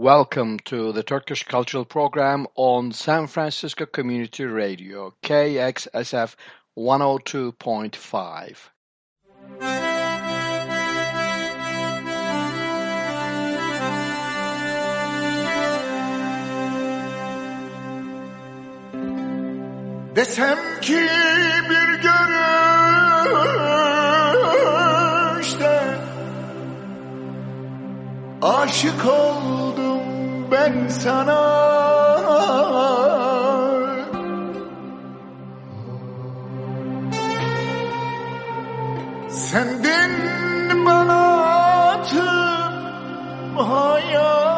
Welcome to the Turkish Cultural Program on San Francisco Community Radio, KXSF 102.5. Desem ki bir görüşte Aşık oldum ben sana. Sendin bana tüm hayatımı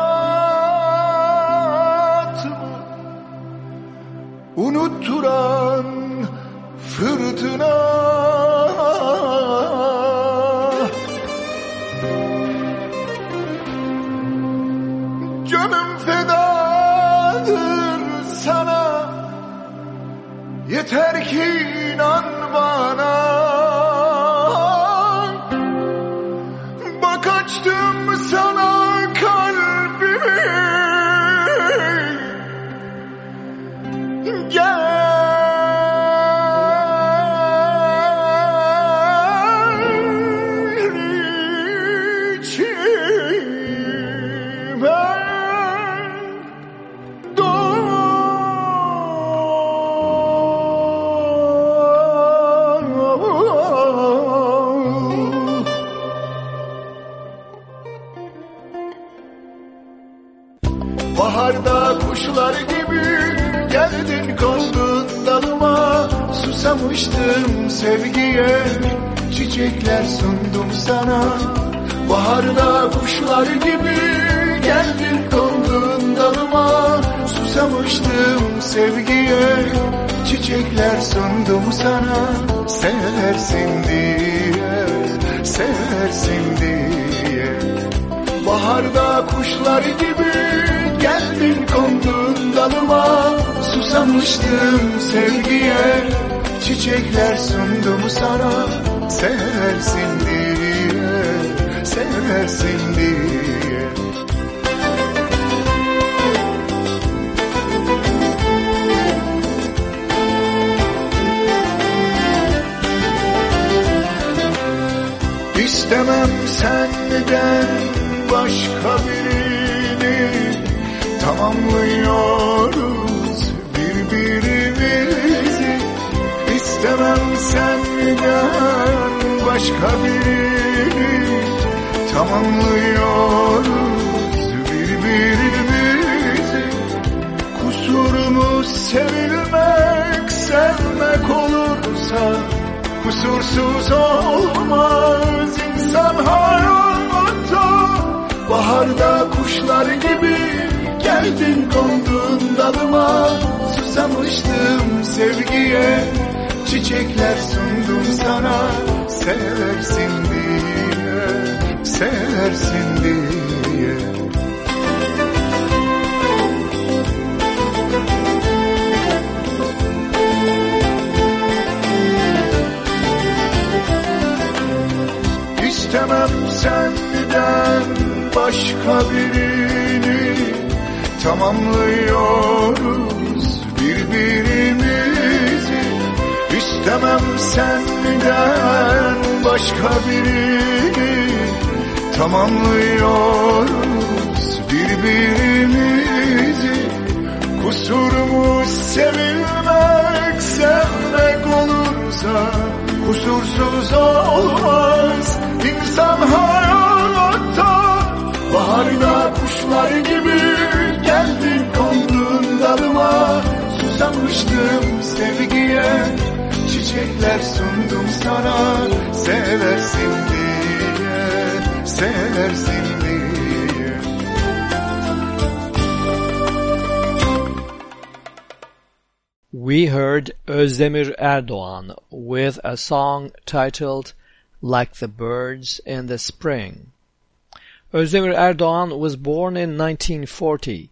Unutturan fırtına Yeter ki inan bana Susamıştım sevgiye. Çiçekler sundum sana. Baharda kuşlar gibi geldin kondun dalıma. Susamıştım sevgiye. Çiçekler sundum sana. Seversin diye, seversin diye. Baharda kuşlar gibi geldin kondun dalıma. Susamıştım sevgiye çiçekler sundum sana Seversin diye, seversin diye. İstemem senden başka birini Tamamlıyoruz İstemem senden başka birini Tamamlıyoruz birbirimizi. Kusurumuz sevilmek, sevmek olursa Kusursuz olmaz. İnsan hayatta Baharda kuşlar gibi geldin kondun dalıma Susamıştım sevgiye çiçekler sundum sana. Seversin diye, seversin diye. İstemem senden başka birini. Tamamlıyoruz birbirimizi İstemem senden başka birini Tamamlıyoruz birbirimizi. Kusurumuz sevilmek, sevmek olursa Kusursuz olmaz. İnsan hayatta Baharda kuşlar gibi geldin kondun dalıma Susamıştım sevgiye çiçekler sundum sana Seversin diye, seversin diye We heard Özdemir Erdoğan with a song titled Like the Birds in the Spring. Özdemir Erdoğan was born in 1940.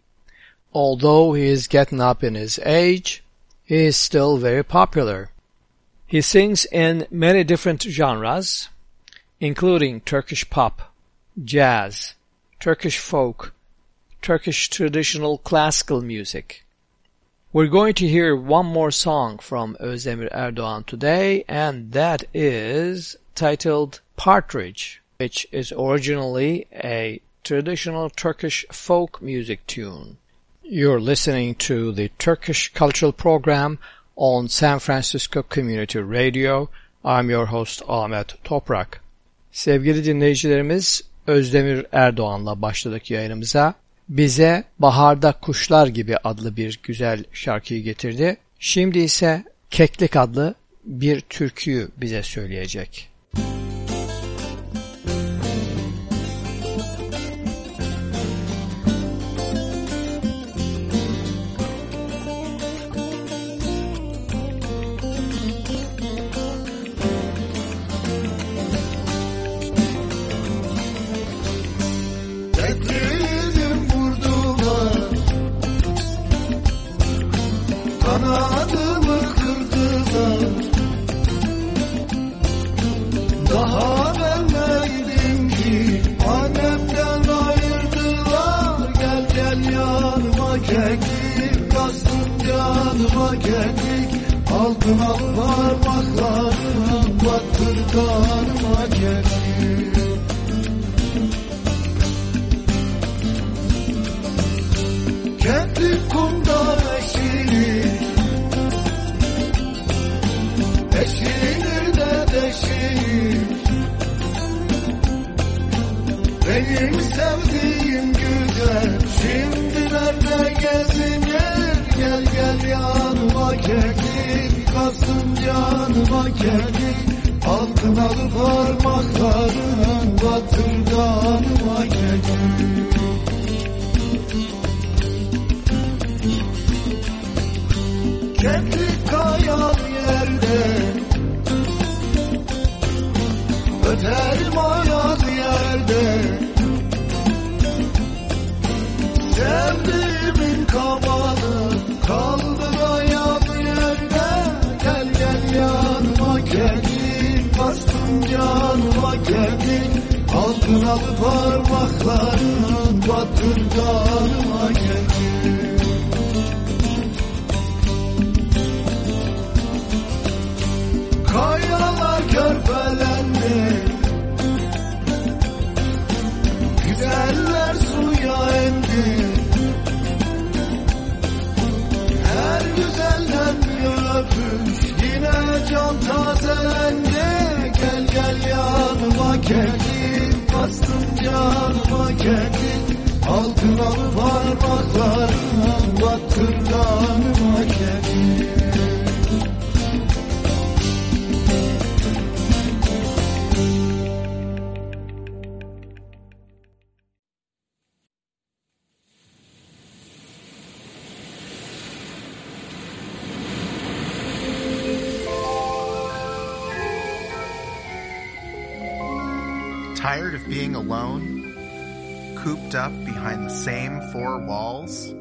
Although he is getting up in his age, he is still very popular. He sings in many different genres, including Turkish pop, jazz, Turkish folk, Turkish traditional classical music. We're going to hear one more song from Özdemir Erdoğan today, and that is titled Partridge, which is originally a traditional Turkish folk music tune. You're listening to the Turkish Cultural Program on San Francisco Community Radio. I'm your host Ahmet Toprak. Sevgili dinleyicilerimiz Özdemir Erdoğan'la başladık yayınımıza. Bize Baharda Kuşlar Gibi adlı bir güzel şarkıyı getirdi. Şimdi ise Keklik adlı bir türküyü bize söyleyecek. Müzik Kanadımı kırdılar. Daha ben ki Annemden ayırdılar. Gel gel yanıma keklik Bastım canıma keklik Aldım al parmaklarına Battır kanıma keklik Keklik kumda eşik Eşidir de deşir Benim sevdiğim güzel. Şimdi nerede gezin? Gel Gel gel yanıma kekin Kalsın yanıma kekin Altına parmaklarının batır kanıma kekin Kendi kayan yerde Fermanat yerde. Sevdiğimin kabanı kaldı da yan yerde. Gel gel yanıma kendin bastım canıma kendin Aldın al parmaklarını batır kanıma kendin Kayalar körpeler Suya endi, her güzelden bir öpüş yine cam tazelendi. Gel gel yanıma gelin, bastın canıma gelin, Altın alıp parmaklarına battır kanıma kendini alone? Cooped up behind the same four walls?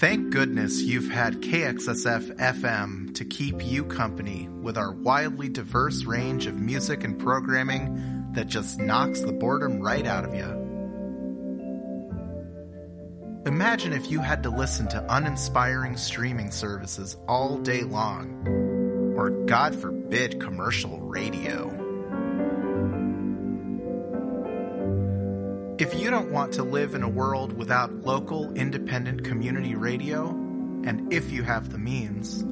Thank goodness you've had KXSF FM to keep you company with our wildly diverse range of music and programming that just knocks the boredom right out of you. Imagine if you had to listen to uninspiring streaming services all day long, or God forbid, commercial radio. If you don't want to live in a world without local independent community radio, and if you have the means,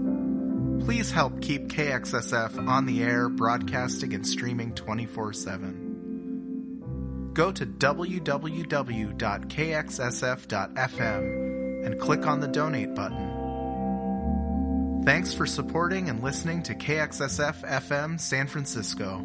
please help keep KXSF on the air, broadcasting and streaming 24 7. Go to www.kxsf.fm and click on the donate button. Thanks for supporting and listening to KXSF FM San Francisco.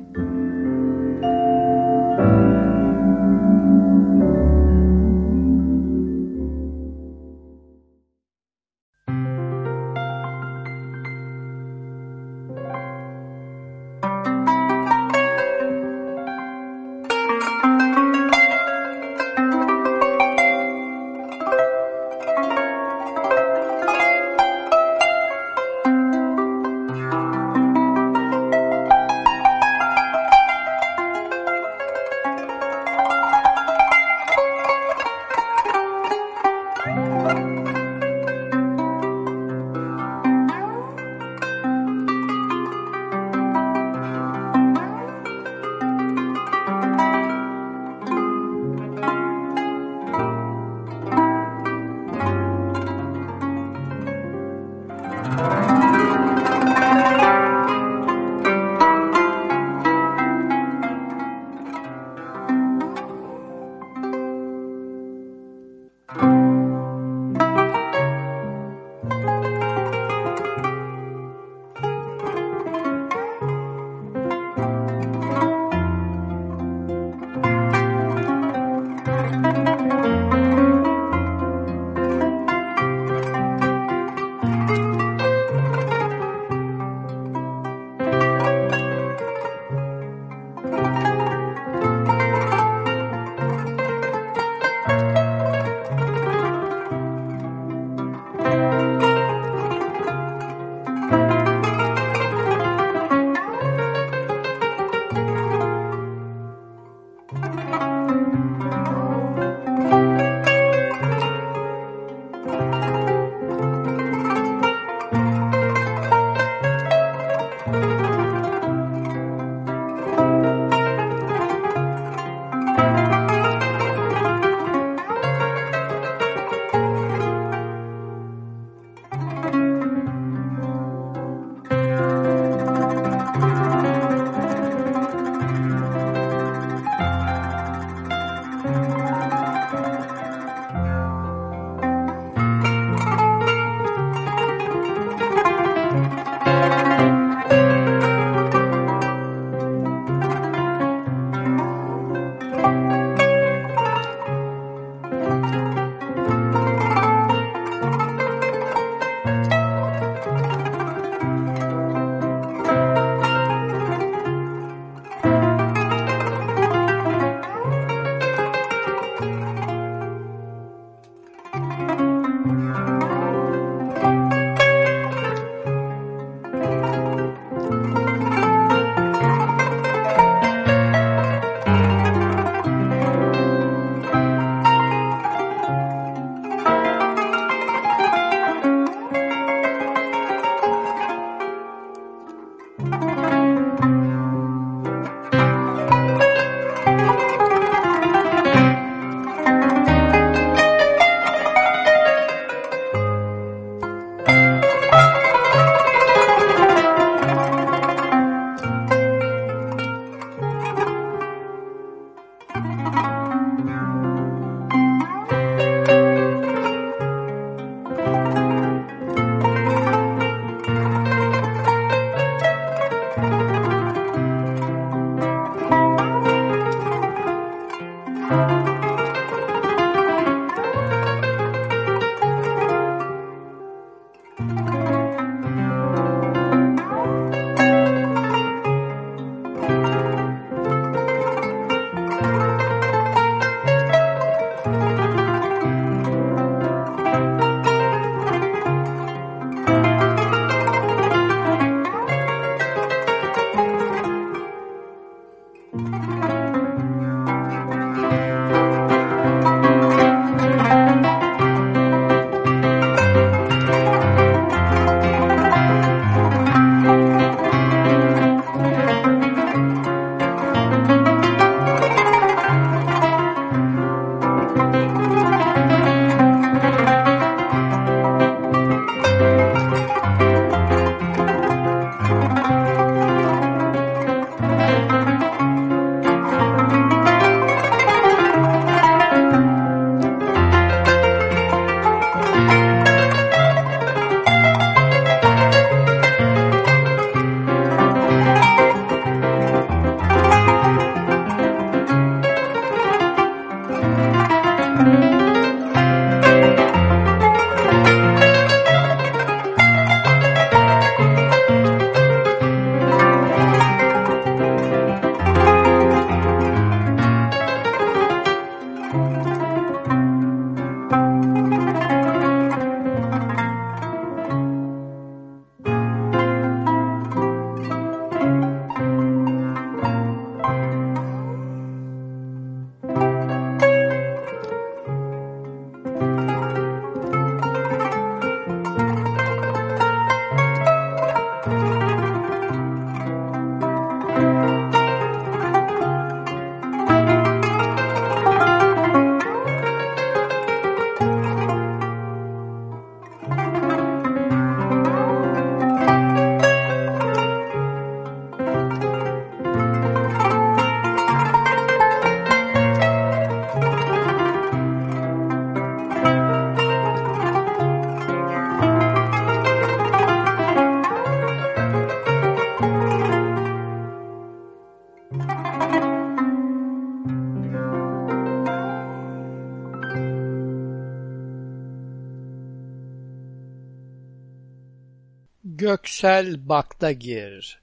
Göksel Baktagir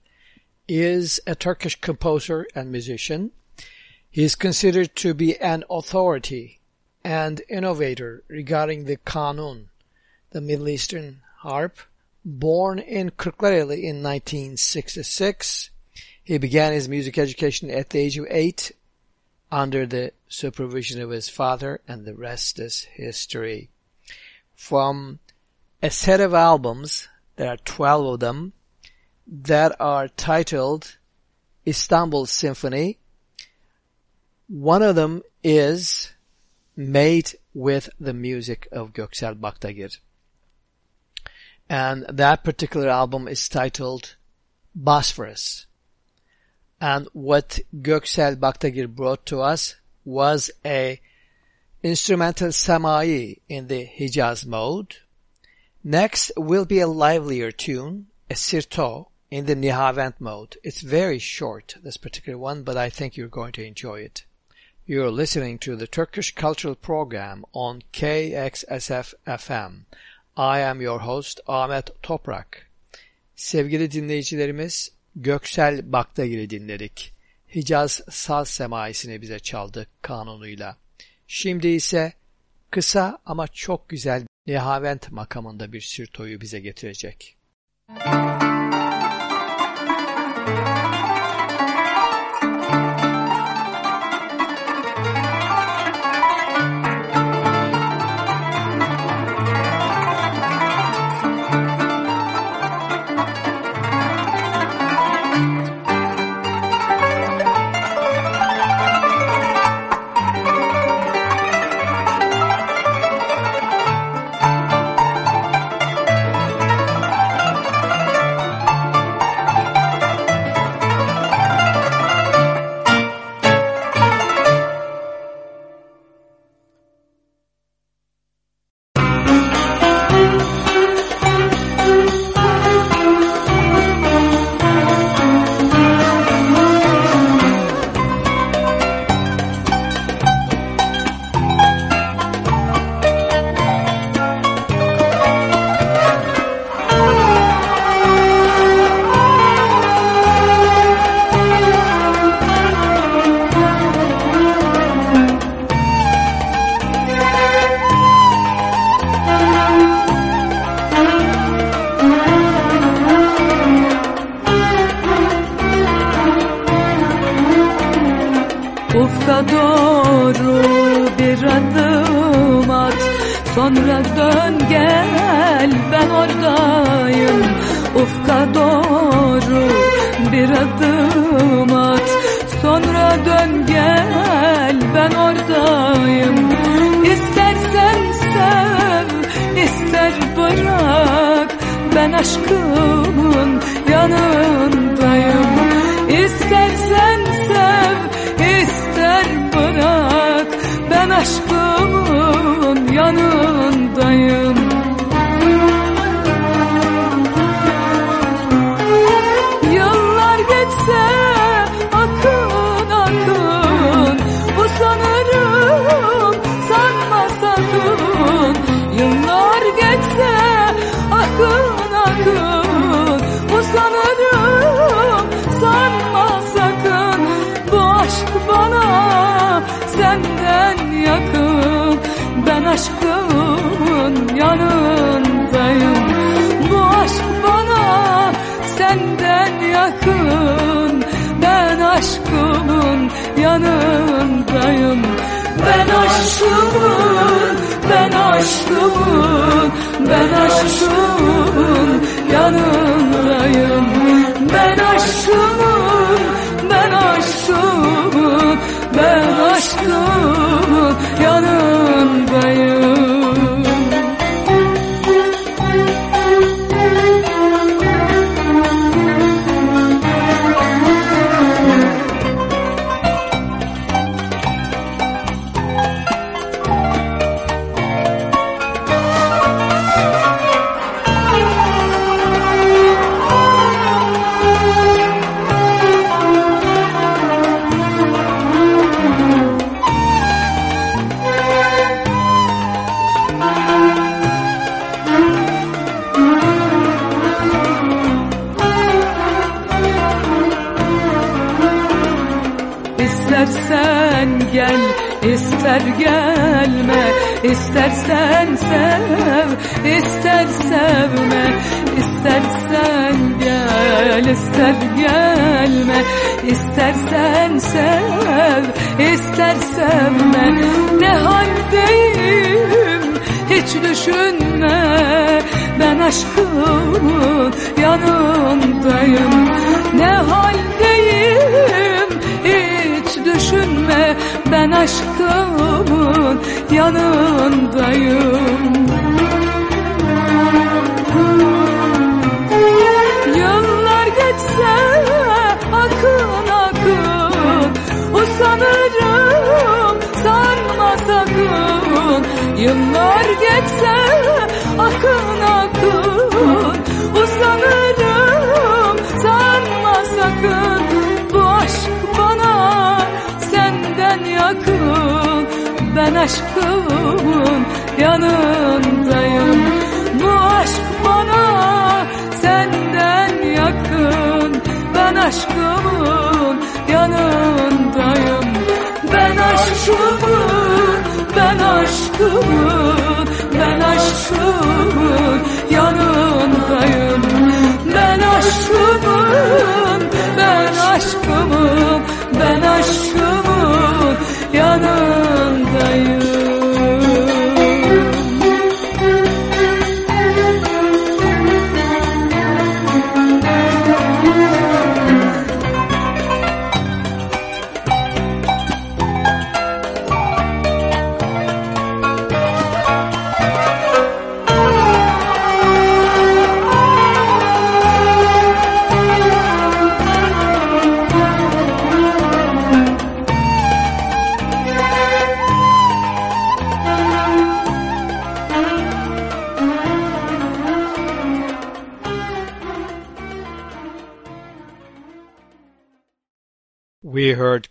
is a Turkish composer and musician. He is considered to be an authority and innovator regarding the kanun, the Middle Eastern harp. Born in Kırklareli in 1966, he began his music education at the age of eight under the supervision of his father and the rest is history. From a set of albums there are 12 of them that are titled Istanbul Symphony. One of them is made with the music of Göksel Baktagir. And that particular album is titled Bosphorus. And what Göksel Baktagir brought to us was a instrumental samai in the Hijaz mode, Next will be a livelier tune, a sirto, in the Nihavent mode. It's very short, this particular one, but I think you're going to enjoy it. You're listening to the Turkish Cultural Program on KXSF FM. I am your host Ahmet Toprak. Sevgili dinleyicilerimiz, Göksel Baktagir'i dinledik. Hicaz saz semaisini bize çaldı kanunuyla. Şimdi ise kısa ama çok güzel Nihavent makamında bir sirtoyu bize getirecek. Ufka doğru bir adım at. Sonra dön gel ben oradayım. Ufka doğru bir adım at. Sonra dön gel ben oradayım. İstersen sev ister bırak. Ben aşkımın yanındayım. Aşkımın yanındayım yakın Ben aşkımın yanındayım. Ben aşkımın, ben aşkımın Ben aşkımın yanındayım. Ben aşkımın, ben aşkımın Ben aşkımın yanındayım sevme İstersen gel, ister gelme İstersen sev, ister sevme. Ne haldeyim hiç düşünme Ben aşkımın yanındayım. Ne haldeyim hiç düşünme Ben aşkımın yanındayım Yıllar geçse akın akın Usanırım sanma sakın. Yıllar geçse akın akın Usanırım sanma sakın. Bu aşk bana senden yakın Ben aşkımın yanındayım bana senden yakın. Ben aşkımın yanındayım. Ben aşkımın, ben aşkımın Ben aşkımın yanındayım. Ben aşkımın, ben aşkımın Ben aşkımın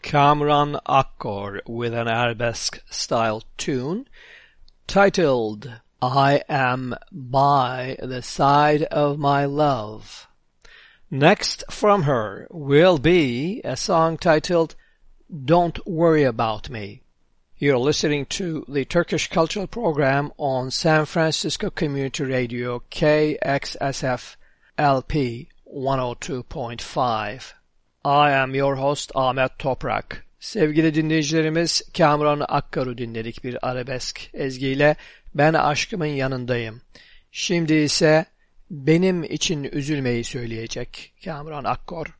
Kamuran Akkor with an arabesque style tune titled I Am By the Side of My Love. Next from her will be a song titled Don't Worry About Me. You're listening to the Turkish Cultural Program on San Francisco Community Radio KXSF LP 102.5. I am your host Ahmet Toprak. Sevgili dinleyicilerimiz Kamran Akkar'ı dinledik bir arabesk ezgiyle Ben Aşkımın Yanındayım. Şimdi ise benim için üzülmeyi söyleyecek Kamuran Akkor.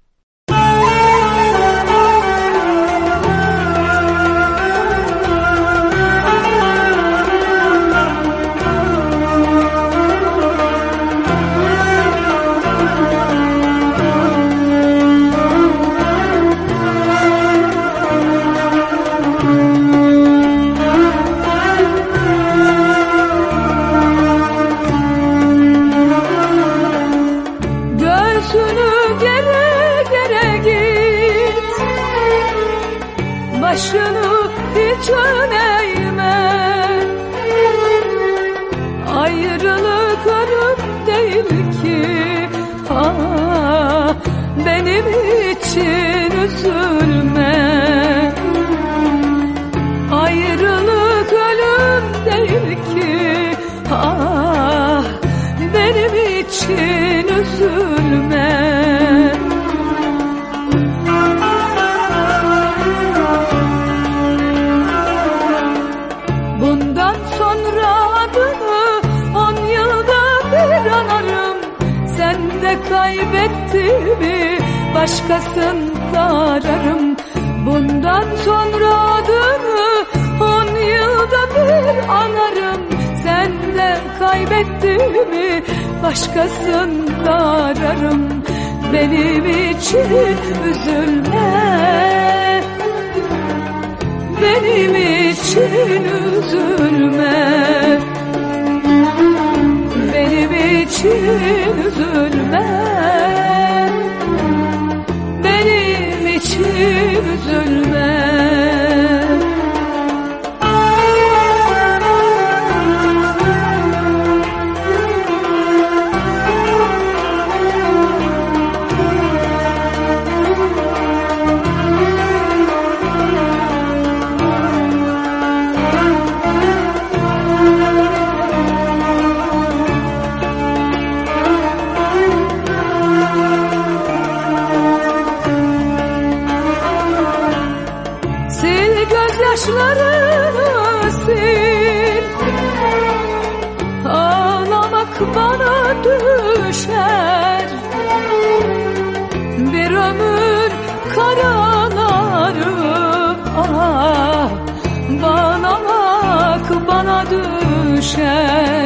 için üzülme. Bundan sonra adını on yılda bir anarım. Sen de kaybettiğimi başkasında ararım. Bundan sonra adını on yılda bir anarım. Benim için üzülme. Benim için üzülme. Benim için üzülme. Üzülme saçlarına sil Ağlamak bana düşer. Bir ömür karalarım ah Bağlamak bana düşer.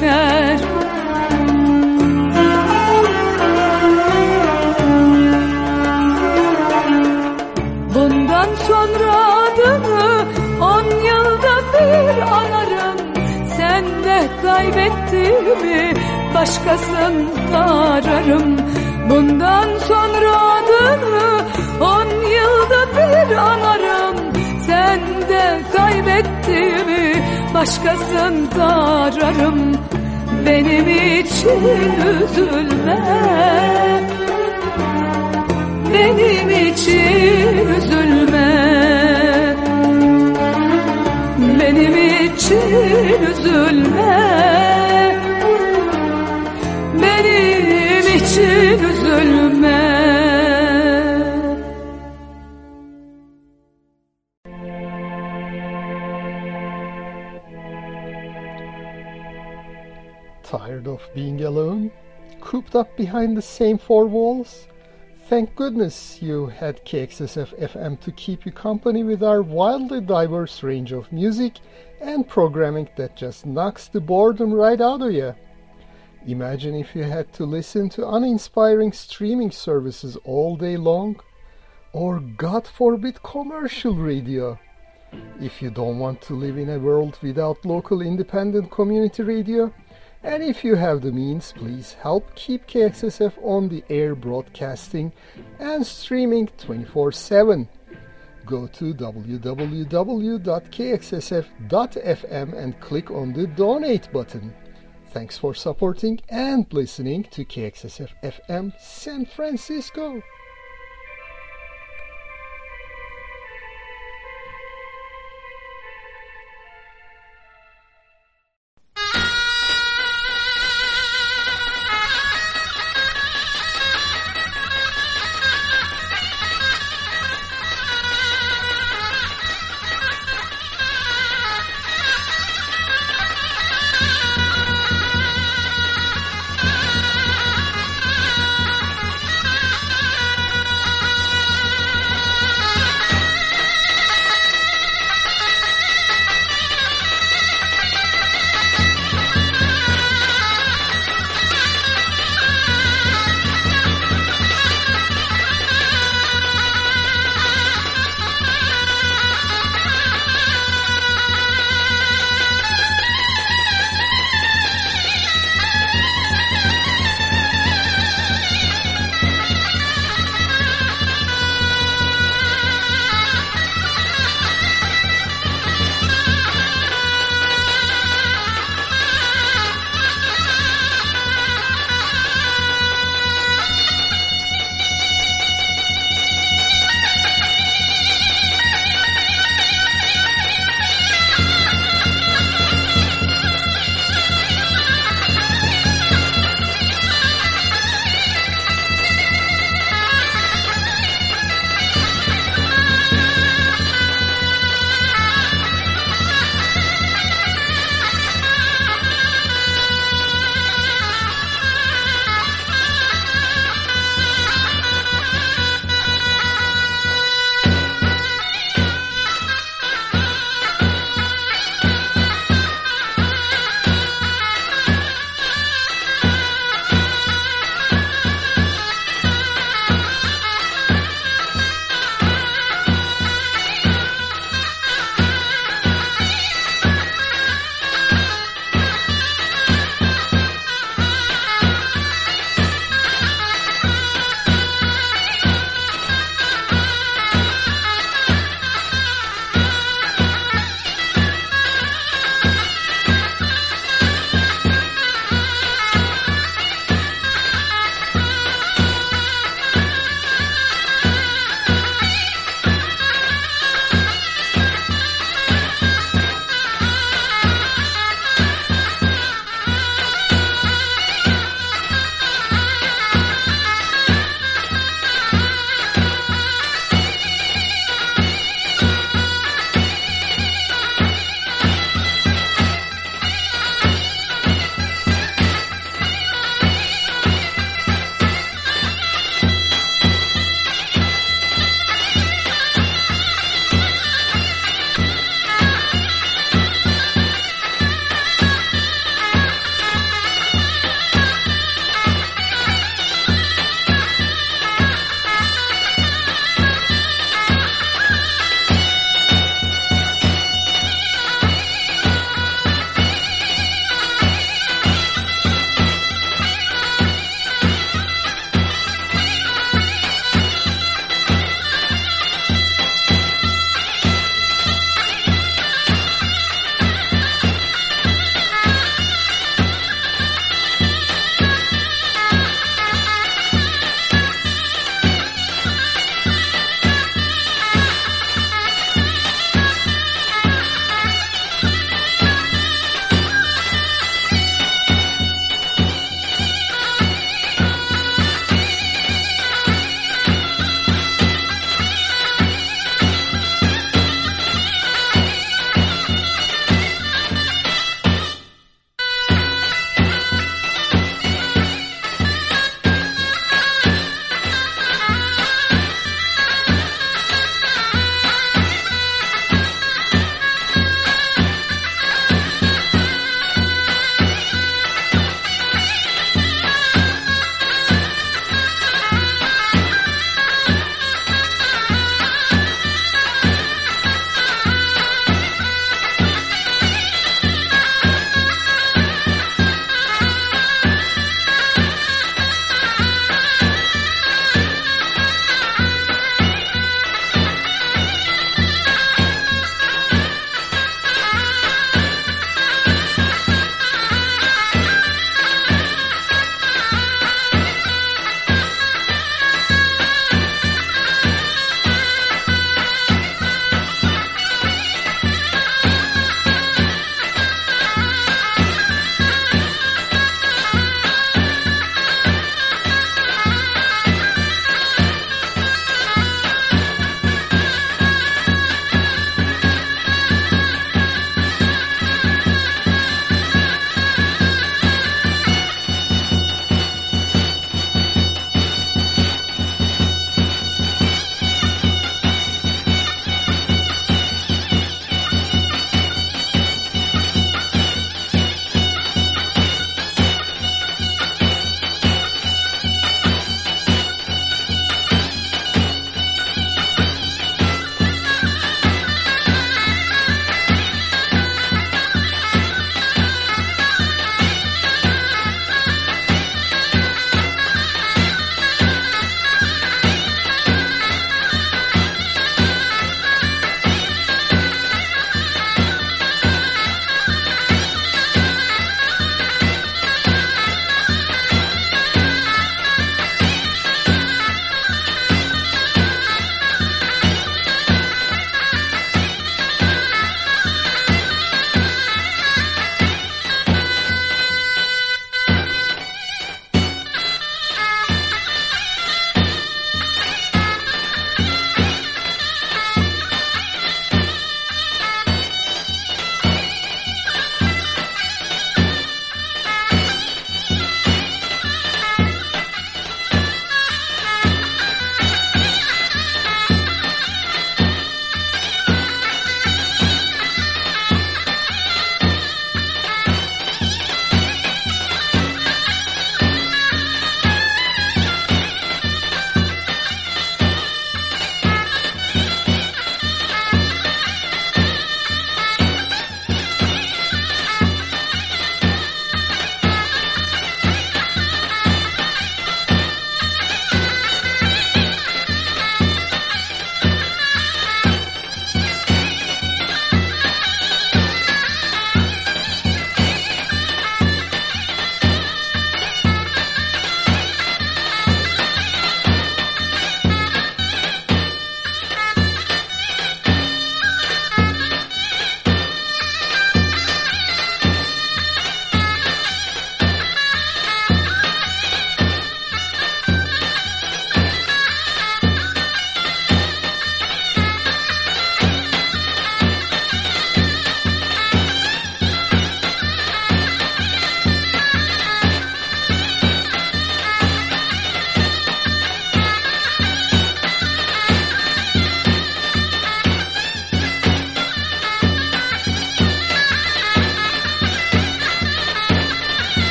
Düşer Bundan sonra adını on yılda bir anarım. Sen de kaybettiğimi başkasında ararım. Bundan sonra adını on yılda bir anarım. Sen de kaybettiğimi başkasında ararım Benim için üzülme. Benim için üzülme. Benim için üzülme. İçin üzülme being alone? Cooped up behind the same four walls? Thank goodness you had KXSF FM to keep you company with our wildly diverse range of music and programming that just knocks the boredom right out of you. Imagine if you had to listen to uninspiring streaming services all day long, or God forbid commercial radio. If you don't want to live in a world without local independent community radio, and if you have the means, please help keep KXSF on the air broadcasting and streaming 24 7. Go to www.kxsf.fm and click on the donate button. Thanks for supporting and listening to KXSF FM San Francisco.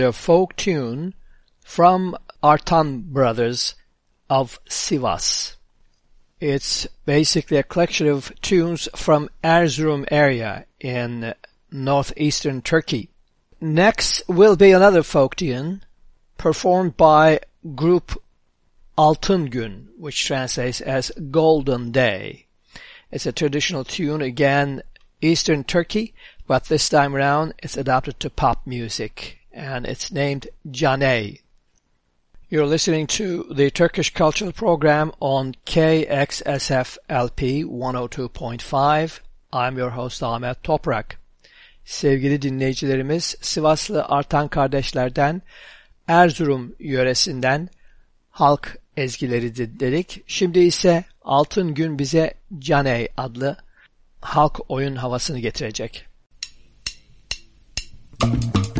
A folk tune from Artan Brothers of Sivas. It's basically a collection of tunes from Erzurum area in northeastern Turkey. Next will be another folk tune performed by group Altın Gün, which translates as Golden Day. It's a traditional tune, again, Eastern Turkey, but this time around it's adapted to pop music, and it's named Caney. You're listening to the Turkish Cultural Program on KXSF LP 102.5. I'm your host Ahmet Toprak. Sevgili dinleyicilerimiz, Sivaslı Artan kardeşlerden Erzurum yöresinden halk ezgileri dinledik. Şimdi ise Altın Gün bize Caney adlı halk oyun havasını getirecek. Müzik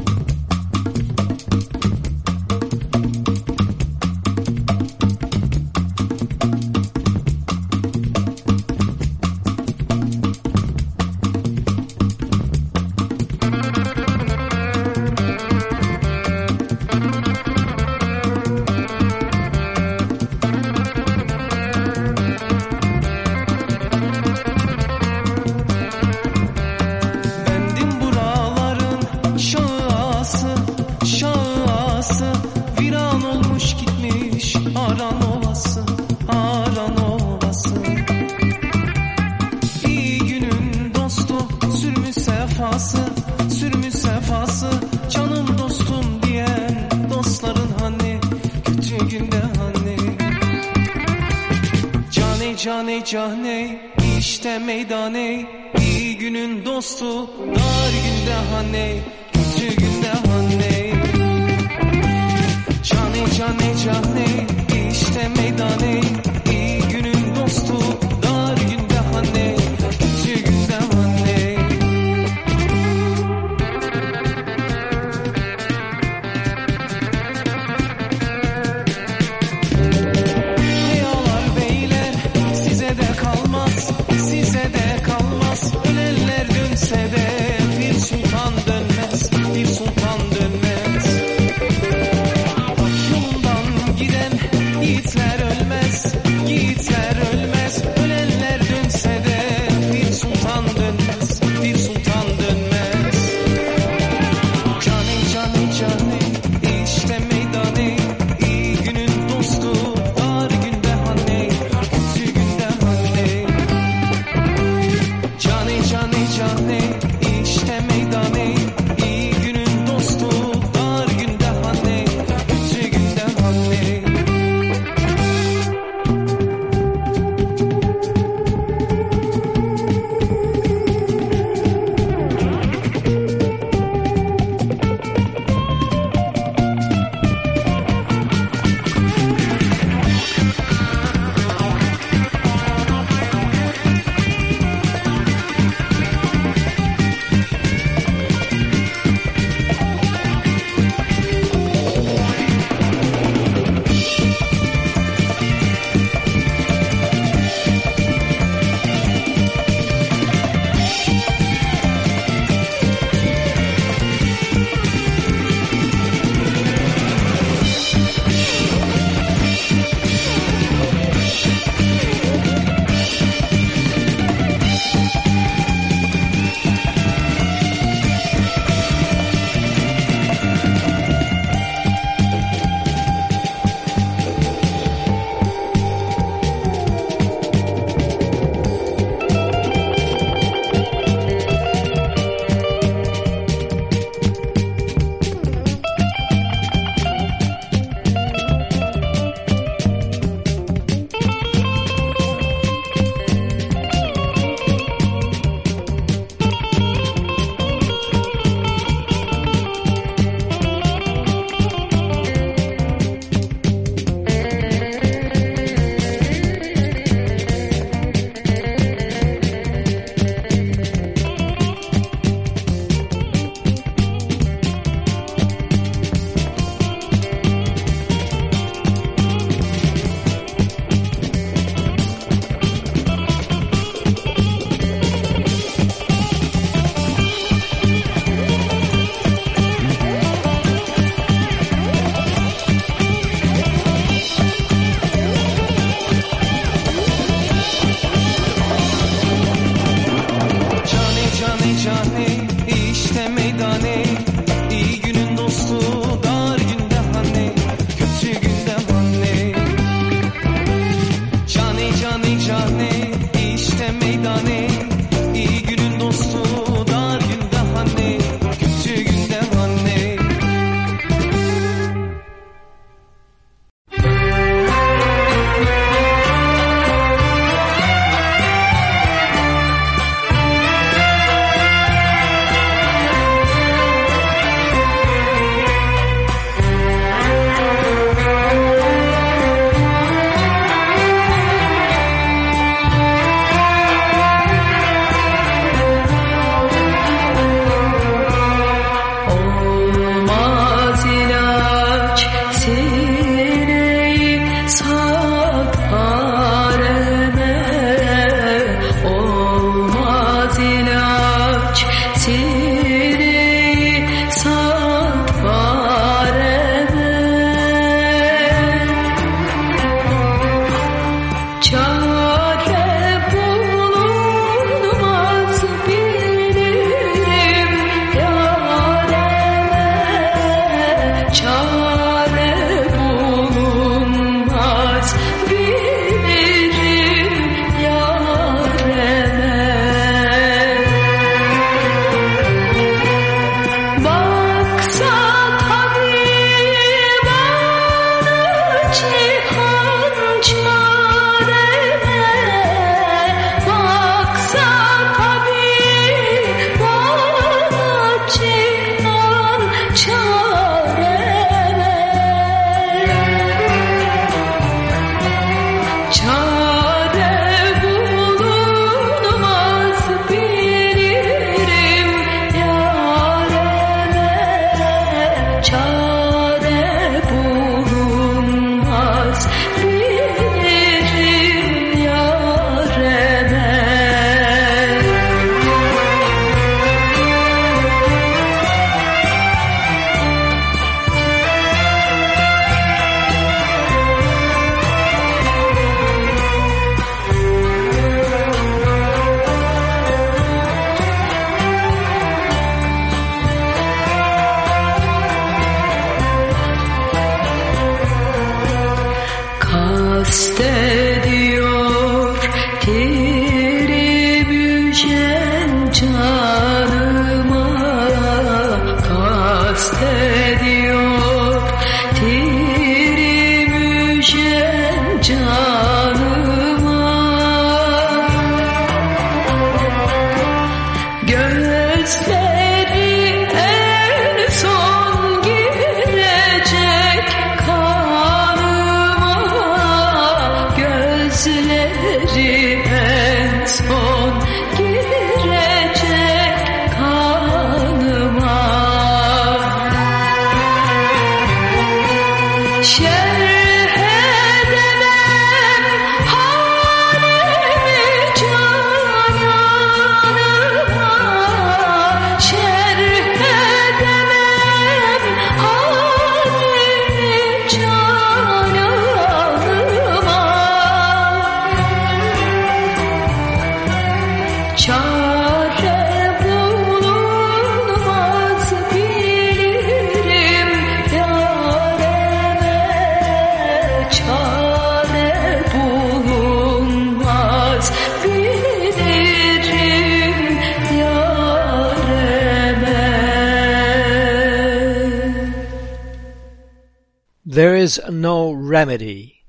remedy.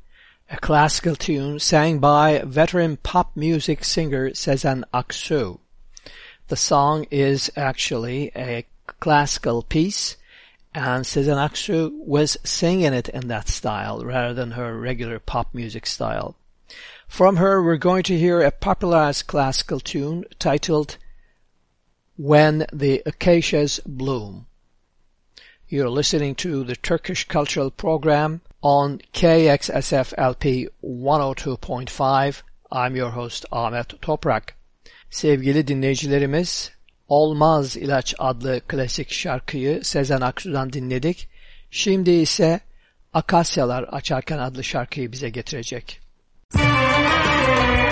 A classical tune sang by veteran pop music singer Sezen Aksu. The song is actually a classical piece and Sezen Aksu was singing it in that style rather than her regular pop music style. From her we're going to hear a popularized classical tune titled When the Acacias Bloom. You're listening to the Turkish Cultural Program on KXSF LP 102.5. I'm your host Ahmet Toprak. Sevgili dinleyicilerimiz, Olmaz İlaç adlı klasik şarkıyı Sezen Aksu'dan dinledik. Şimdi ise Akasyalar Açarken adlı şarkıyı bize getirecek. Yar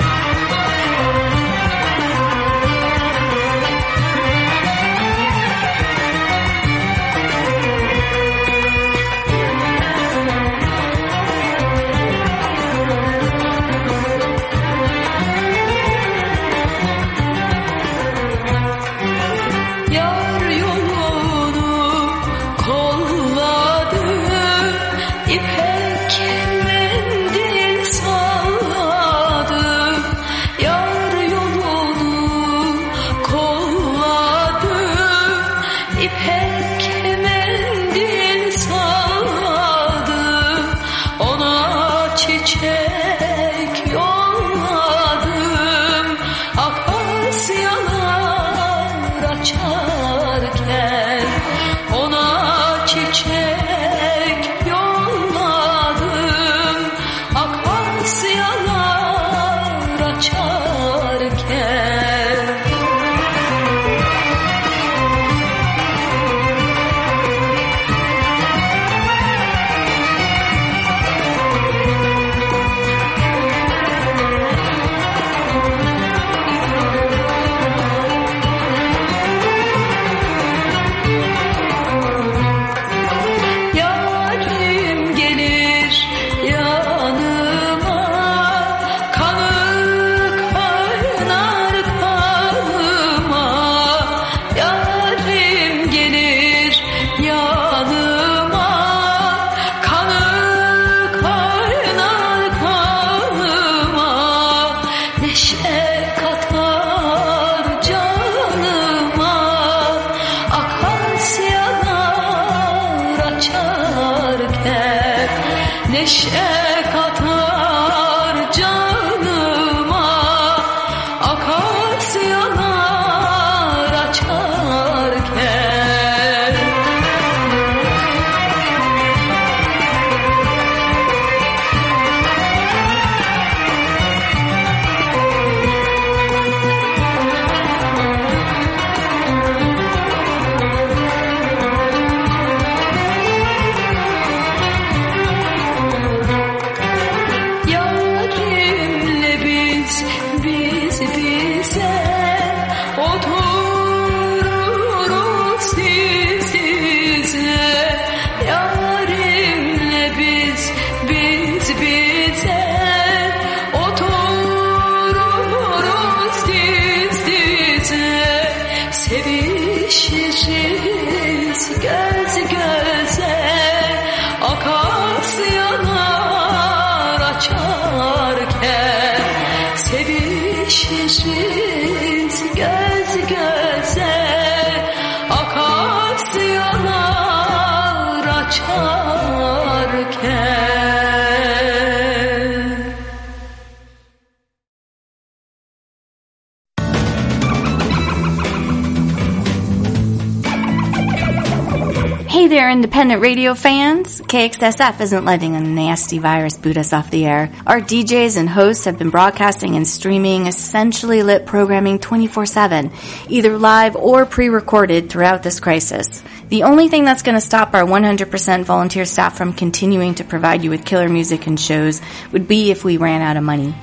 Independent radio fans! KXSF isn't letting a nasty virus boot us off the air. Our DJs and hosts have been broadcasting and streaming essentially lit programming 24-7, either live or pre-recorded throughout this crisis. The only thing that's going to stop our 100% volunteer staff from continuing to provide you with killer music and shows would be if we ran out of money.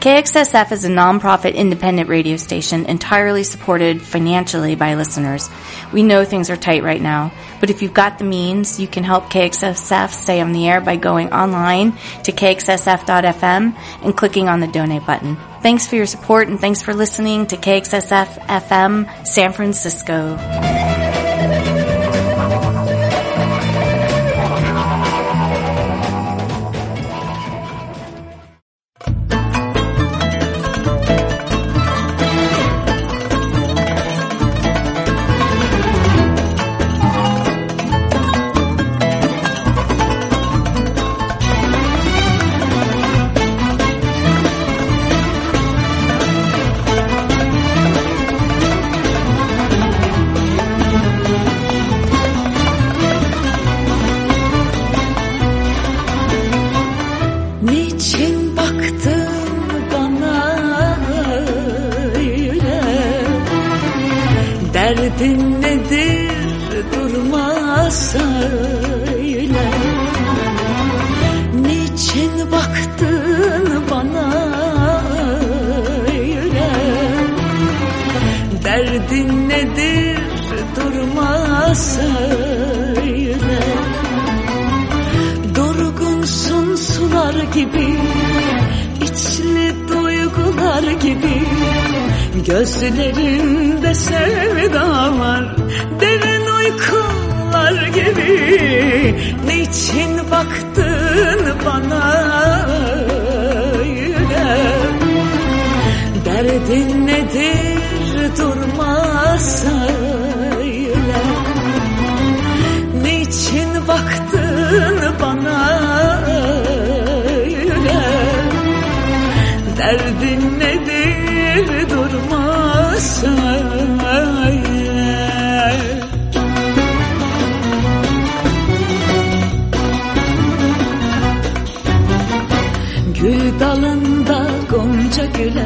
KXSF is a nonprofit independent radio station entirely supported financially by listeners. We know things are tight right now, but if you've got the means, you can help KXSF stay on the air by going online to kxsf.fm and clicking on the donate button. Thanks for your support and thanks for listening to KXSF FM San Francisco. Gözlerinde sevda var Derin uykular gibi Niçin baktın bana öyle Derdin nedir durma söyle Niçin baktın bana öyle Derdin nedir söyle Gül dalında gonca güler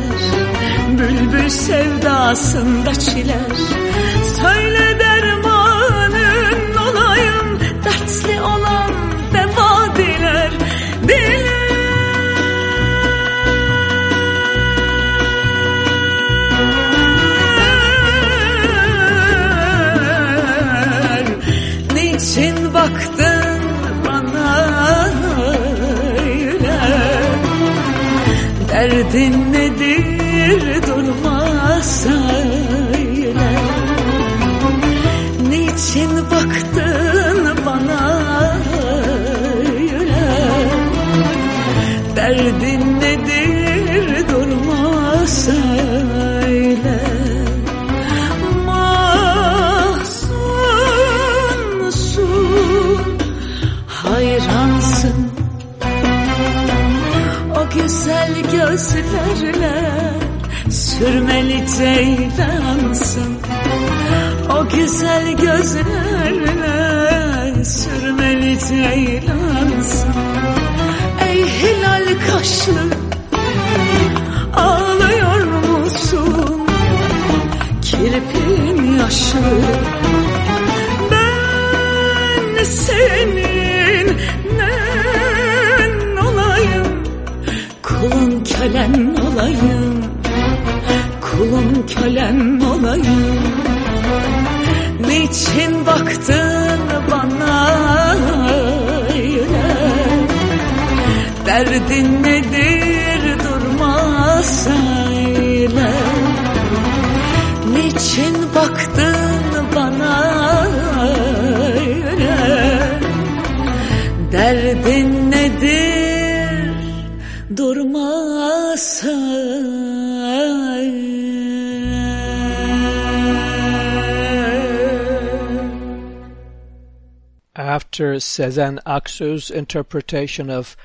Bülbül sevdasında çiler. Söyle dermanın Derdin nedir durma güzel gözlerle sürmeli ceylansın. O güzel gözlerle sürmeli ceylansın. Ey hilal kaşlı ağlıyor musun? Kirpin yaşlı kölen olayım Kulun kölen olayım. Niçin baktın bana öyle? Derdin nedir durma söyle Niçin baktın bana öyle? Derdin After Sezen Aksu's interpretation of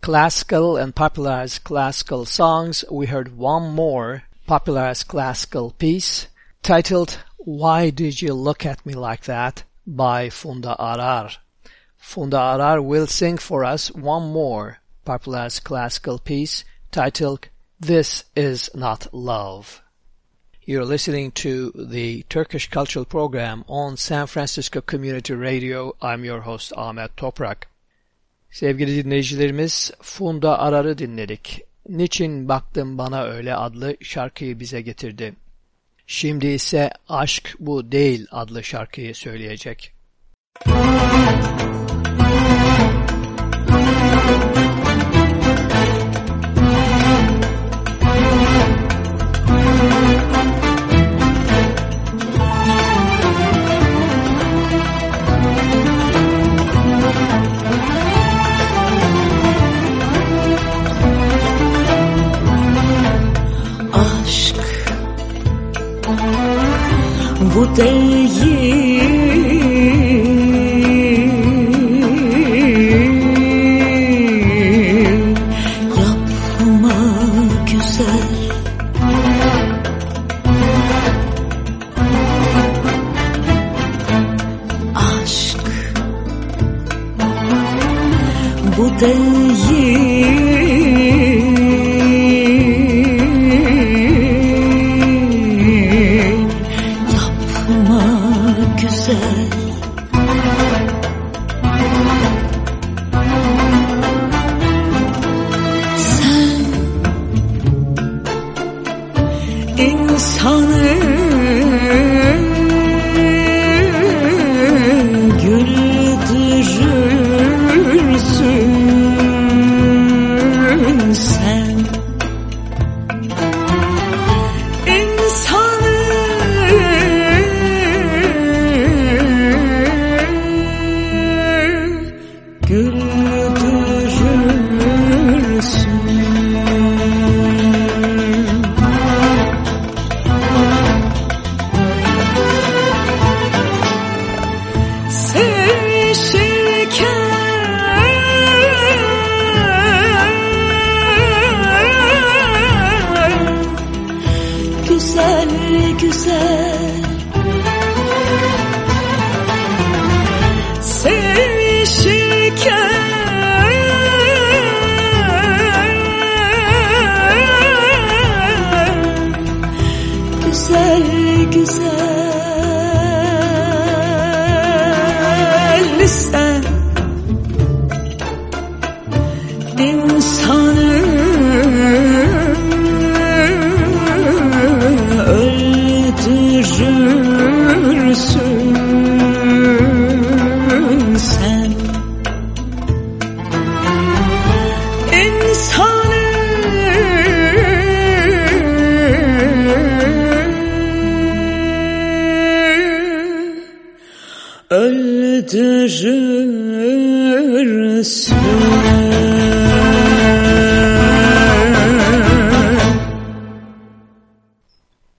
classical and popularized classical songs, we heard one more popularized classical piece titled Why Did You Look at Me Like That by Funda Arar. Funda Arar will sing for us one more popularized classical piece titled This Is Not Love. You're listening to the Turkish Cultural Program on San Francisco Community Radio. I'm your host Ahmet Toprak. Sevgili dinleyicilerimiz Funda Arar'ı dinledik. Niçin Baktın Bana Öyle adlı şarkıyı bize getirdi. Şimdi ise Aşk Bu Değil adlı şarkıyı söyleyecek. aşk bu değil. Yapma güzel. Aşk. Bu değil güzel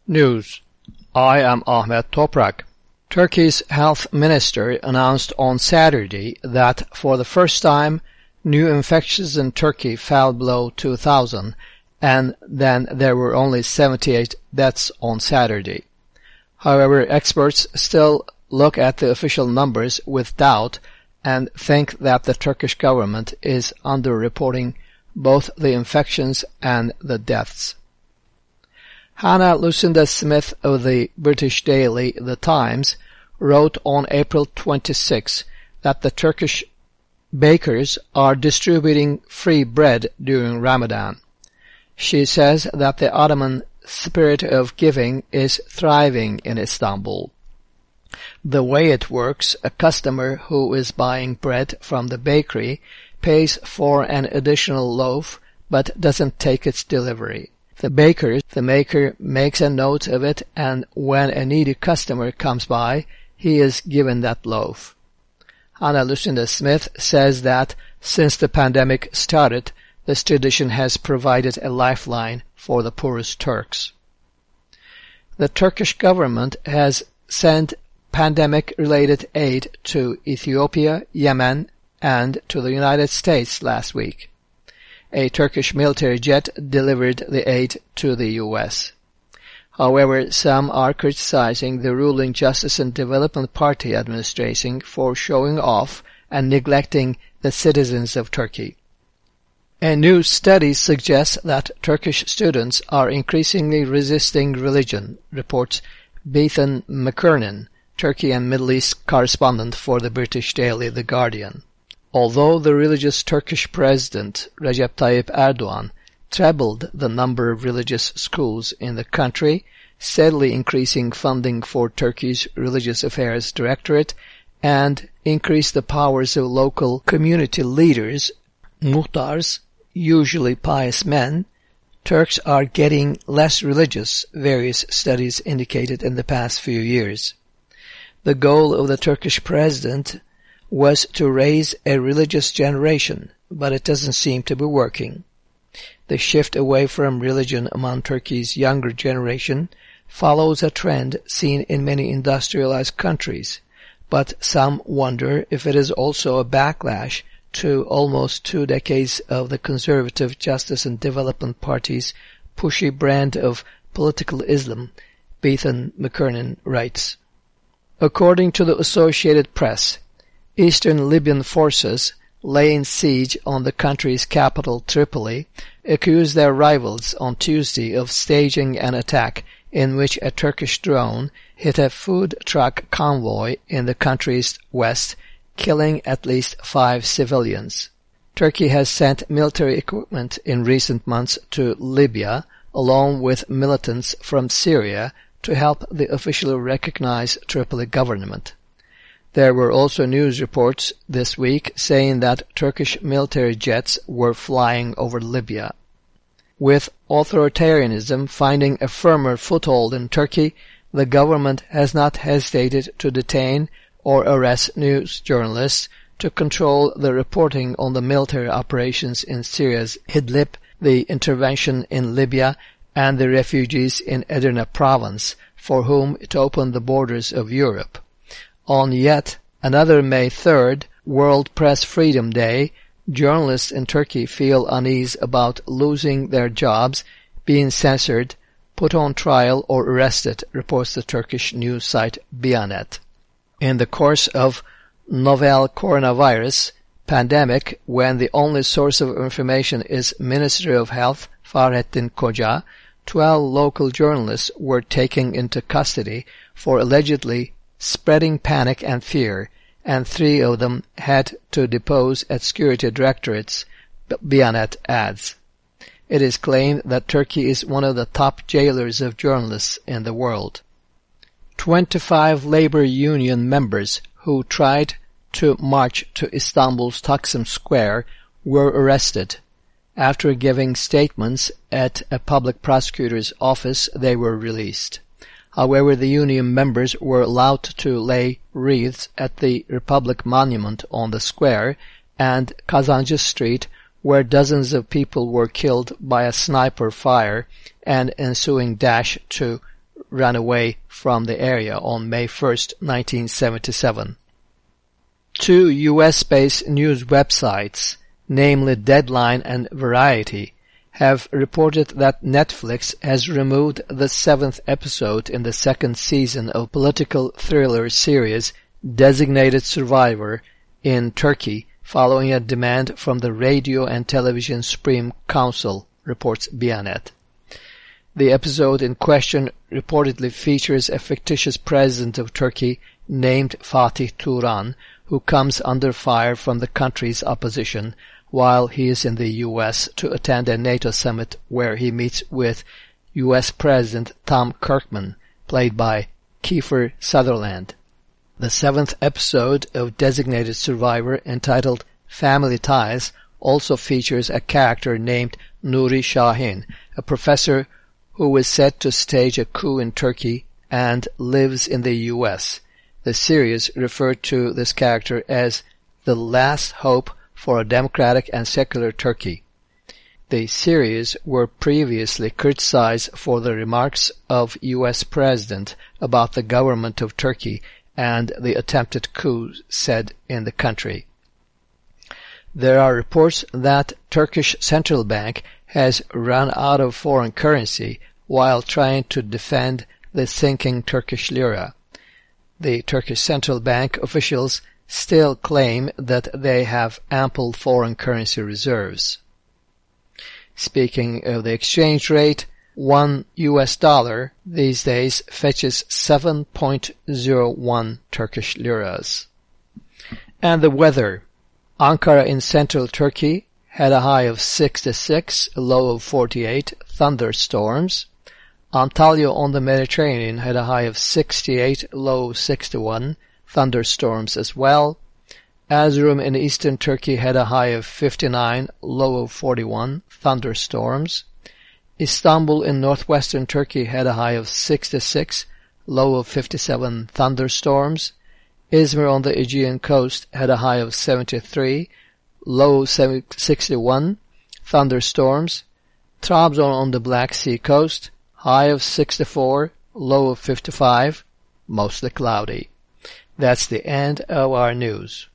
News. I am Ahmet Toprak. Turkey's health minister announced on Saturday that for the first time new infections in Turkey fell below 2,000 and then there were only 78 deaths on Saturday. However, experts still look at the official numbers with doubt and think that the Turkish government is underreporting both the infections and the deaths. Hannah Lucinda Smith of the British daily The Times wrote on April 26 that the Turkish bakers are distributing free bread during Ramadan. She says that the Ottoman spirit of giving is thriving in Istanbul. The way it works, a customer who is buying bread from the bakery pays for an additional loaf but doesn't take its delivery. The baker, the maker, makes a note of it and when a needy customer comes by, he is given that loaf. Hannah Lucinda Smith says that since the pandemic started, This tradition has provided a lifeline for the poorest Turks. The Turkish government has sent pandemic-related aid to Ethiopia, Yemen, and to the United States last week. A Turkish military jet delivered the aid to the U.S. However, some are criticizing the ruling Justice and Development Party administration for showing off and neglecting the citizens of Turkey. A new study suggests that Turkish students are increasingly resisting religion, reports Bethan McKernan, Turkey and Middle East correspondent for the British daily The Guardian. Although the religious Turkish president, Recep Tayyip Erdogan, trebled the number of religious schools in the country, steadily increasing funding for Turkey's Religious Affairs Directorate, and increased the powers of local community leaders, muhtars, usually pious men, Turks are getting less religious, various studies indicated in the past few years. The goal of the Turkish president was to raise a religious generation, but it doesn't seem to be working. The shift away from religion among Turkey's younger generation follows a trend seen in many industrialized countries, but some wonder if it is also a backlash to almost two decades of the conservative Justice and Development Party's pushy brand of political Islam, Bethan McKernan writes. According to the Associated Press, Eastern Libyan forces laying siege on the country's capital Tripoli accused their rivals on Tuesday of staging an attack in which a Turkish drone hit a food truck convoy in the country's west killing at least five civilians. Turkey has sent military equipment in recent months to Libya, along with militants from Syria, to help the officially recognized Tripoli government. There were also news reports this week saying that Turkish military jets were flying over Libya. With authoritarianism finding a firmer foothold in Turkey, the government has not hesitated to detain or arrest news journalists to control the reporting on the military operations in Syria's Idlib, the intervention in Libya, and the refugees in Edirne province, for whom it opened the borders of Europe. On yet another May 3rd, World Press Freedom Day, journalists in Turkey feel unease about losing their jobs, being censored, put on trial or arrested, reports the Turkish news site Bianet in the course of novel coronavirus pandemic when the only source of information is Ministry of Health Fahrettin Koca, 12 local journalists were taken into custody for allegedly spreading panic and fear, and three of them had to depose at security directorates, Bianet adds. It is claimed that Turkey is one of the top jailers of journalists in the world. 25 labor union members who tried to march to Istanbul's Taksim Square were arrested. After giving statements at a public prosecutor's office, they were released. However, the union members were allowed to lay wreaths at the Republic Monument on the square and Kazancı Street, where dozens of people were killed by a sniper fire and ensuing dash to run away from the area on May 1, 1977. Two US-based news websites, namely Deadline and Variety, have reported that Netflix has removed the seventh episode in the second season of political thriller series Designated Survivor in Turkey following a demand from the Radio and Television Supreme Council, reports Bianet. The episode in question reportedly features a fictitious president of Turkey named Fatih Turan, who comes under fire from the country's opposition while he is in the U.S. to attend a NATO summit where he meets with U.S. President Tom Kirkman, played by Kiefer Sutherland. The seventh episode of Designated Survivor, entitled Family Ties, also features a character named Nuri Shahin, a professor who is set to stage a coup in Turkey and lives in the U.S. The series referred to this character as the last hope for a democratic and secular Turkey. The series were previously criticized for the remarks of US President about the government of Turkey and the attempted coup said in the country. There are reports that Turkish Central Bank has run out of foreign currency while trying to defend the sinking Turkish lira. The Turkish Central Bank officials still claim that they have ample foreign currency reserves. Speaking of the exchange rate, one US dollar these days fetches 7.01 Turkish liras. And the weather. Ankara in central Turkey had a high of 66, a low of 48, thunderstorms. Antalya on the Mediterranean had a high of 68, low 61, thunderstorms as well. Erzurum in eastern Turkey had a high of 59, low of 41, thunderstorms. Istanbul in northwestern Turkey had a high of 66, low of 57, thunderstorms. Izmir on the Aegean coast had a high of 73, low of 61, thunderstorms. Trabzon on the Black Sea coast, high of 64, low of 55, mostly cloudy. That's the end of our news.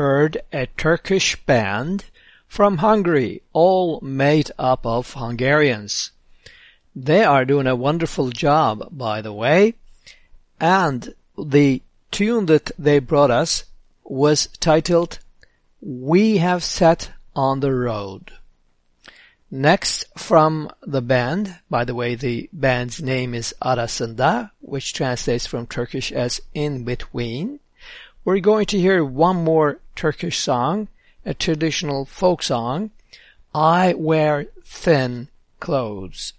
Heard a Turkish band from Hungary, all made up of Hungarians. They are doing a wonderful job, by the way, and the tune that they brought us was titled We Have Set on the Road. Next from the band, by the way the band's name is Arasında, which translates from Turkish as in between, we're going to hear one more Turkish song, a traditional folk song, I Wear Thin Clothes.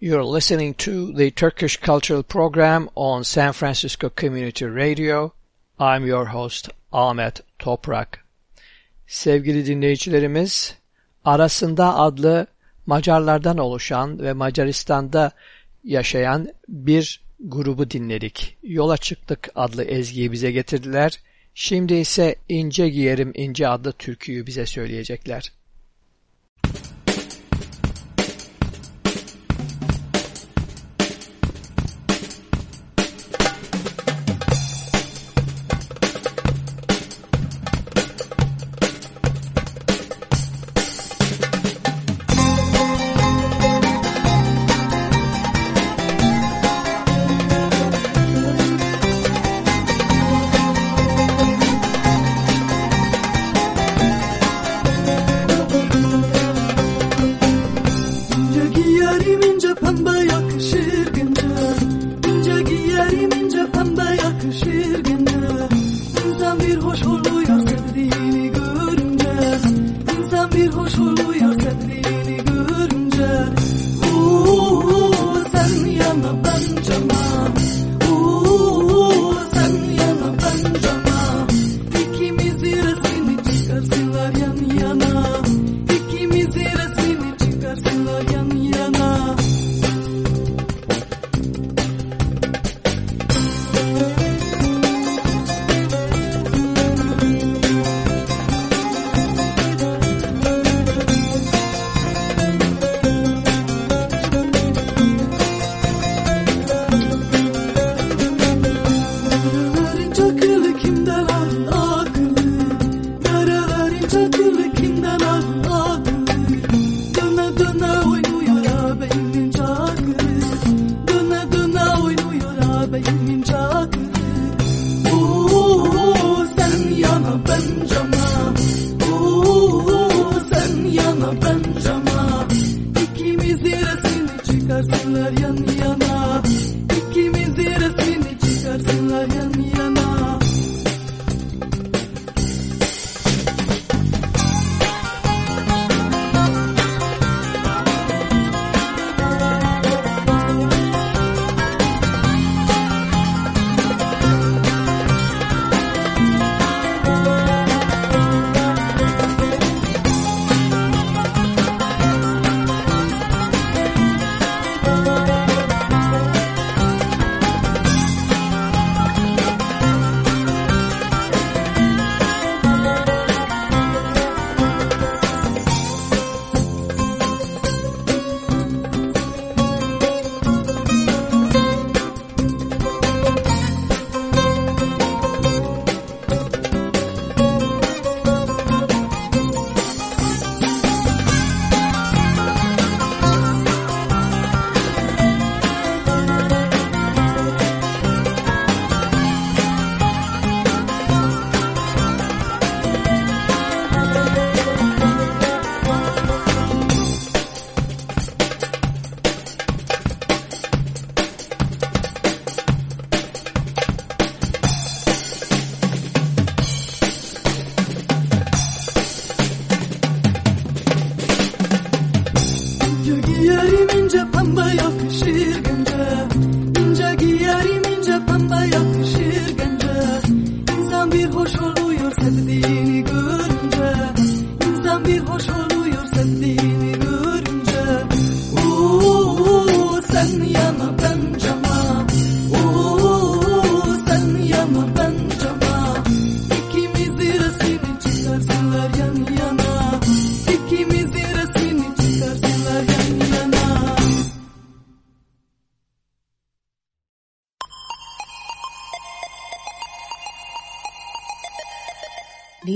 You're listening to the Turkish Cultural Program on San Francisco Community Radio. I'm your host Ahmet Toprak. Sevgili dinleyicilerimiz, Arasında adlı Macarlardan oluşan ve Macaristan'da yaşayan bir grubu dinledik. Yola çıktık adlı ezgiyi bize getirdiler. Şimdi ise İnce Giyerim İnce adlı türküyü bize söyleyecekler. Çıkarsınlar yan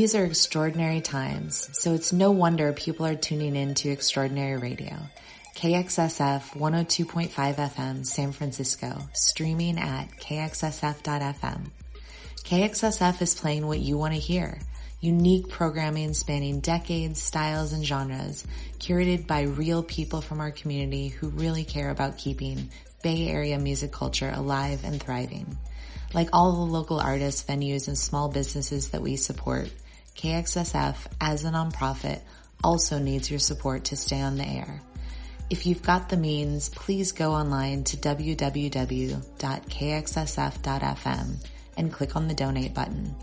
These are extraordinary times, so it's no wonder people are tuning in to Extraordinary Radio. KXSF 102.5 FM San Francisco, streaming at kxsf.fm. KXSF is playing what you want to hear. Unique programming spanning decades, styles, and genres, curated by real people from our community who really care about keeping Bay Area music culture alive and thriving. Like all the local artists, venues, and small businesses that we support, KXSF as a nonprofit also needs your support to stay on the air. If you've got the means, please go online to www.kxsf.fm and click on the donate button.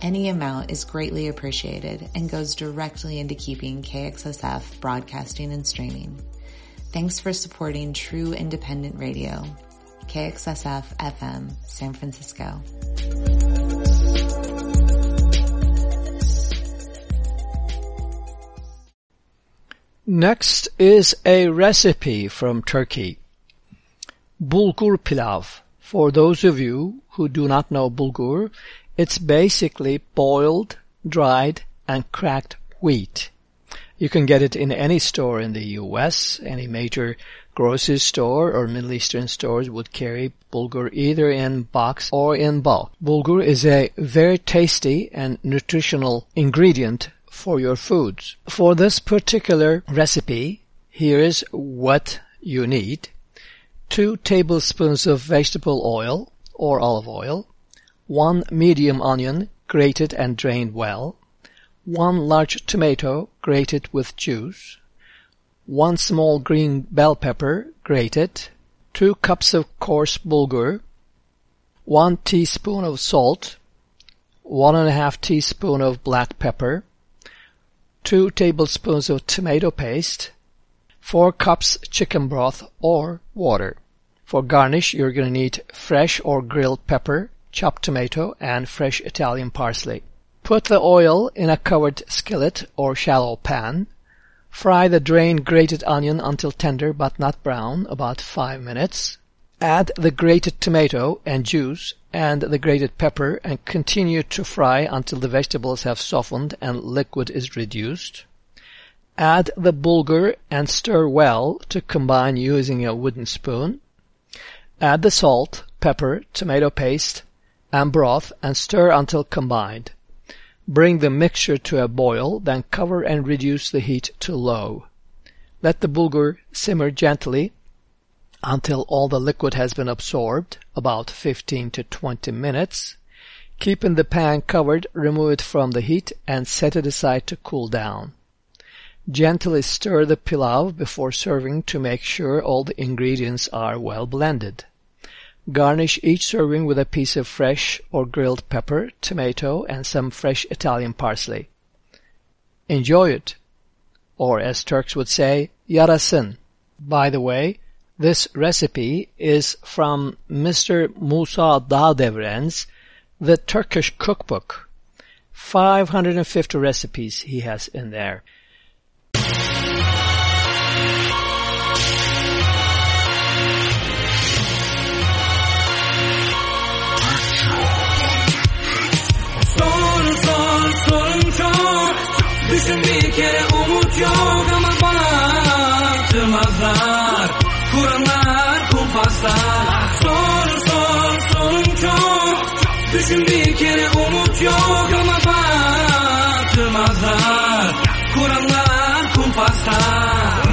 Any amount is greatly appreciated and goes directly into keeping KXSF broadcasting and streaming. Thanks for supporting true independent radio. KXSF FM, San Francisco. Next is a recipe from Turkey. Bulgur pilav. For those of you who do not know bulgur, it's basically boiled, dried, and cracked wheat. You can get it in any store in the US. Any major grocery store or Middle Eastern stores would carry bulgur either in box or in bulk. Bulgur is a very tasty and nutritional ingredient for your foods. For this particular recipe, here is what you need. Two tablespoons of vegetable oil or olive oil, one medium onion grated and drained well, one large tomato grated with juice, one small green bell pepper grated, two cups of coarse bulgur, one teaspoon of salt, one and a half teaspoon of black pepper, two tablespoons of tomato paste, four cups chicken broth or water. For garnish, you're going to need fresh or grilled pepper, chopped tomato, and fresh Italian parsley. Put the oil in a covered skillet or shallow pan. Fry the drained grated onion until tender but not brown, about 5 minutes. Add the grated tomato and juice and the grated pepper and continue to fry until the vegetables have softened and liquid is reduced. Add the bulgur and stir well to combine using a wooden spoon. Add the salt, pepper, tomato paste, and broth and stir until combined. Bring the mixture to a boil, then cover and reduce the heat to low. Let the bulgur simmer gently until all the liquid has been absorbed, about 15 to 20 minutes. Keeping the pan covered, remove it from the heat and set it aside to cool down. Gently stir the pilav before serving to make sure all the ingredients are well blended. Garnish each serving with a piece of fresh or grilled pepper, tomato, and some fresh Italian parsley. Enjoy it. Or as Turks would say, yarasın. By the way, this recipe is from Mr. Musa Dağdeviren's The Turkish Cookbook. 550 recipes he has in there. Düşün bir kere umut yok ama bana Kumpaslar Sor sor sorun çok. Düşün bir kere umut yok ama attırmazlar Kuranlar kumpaslar.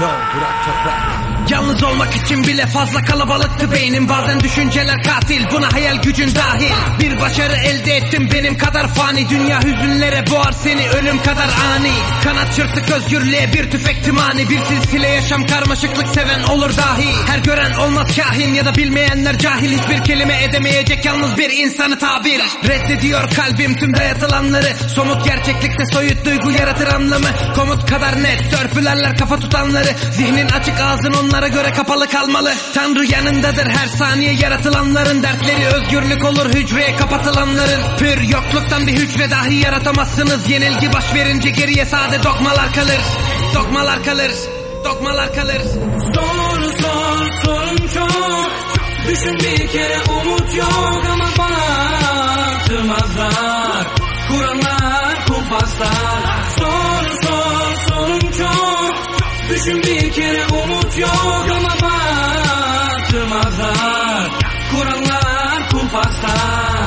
Yo bırak toprak Yalnız olmak için bile fazla kalabalıktı beynim. Bazen düşünceler katil buna hayal gücün dahil. Bir başarı elde ettim benim kadar fani. Dünya hüzünlere boğar seni ölüm kadar ani. Kanat çırptık özgürlüğe bir tüfek timani Bir silsile yaşam karmaşıklık seven olur dahi. Her gören olmaz kahin ya da bilmeyenler cahil. Hiçbir kelime edemeyecek yalnız bir insanı tabir. Reddediyor kalbim tüm dayatılanları. Somut gerçeklikte soyut duygu yaratır anlamı. Komut kadar net törpülerler kafa tutanları. Zihnin açık ağzın kurallara göre kapalı kalmalı. Tanrı yanındadır. Her saniye yaratılanların dertleri. Özgürlük olur hücreye kapatılanların. Pür yokluktan bir hücre dahi yaratamazsınız. Yenilgi baş verince geriye sade dogmalar kalır. Dogmalar kalır, dogmalar kalır. Zor zor sorun çok. Düşün bir kere umut yok ama bana Tırmazlar. Kur'anlar kumpaslar. Zor zor sorun çok. Düşün bir kere umut yok ama batmazlar Kurallar kumpaslar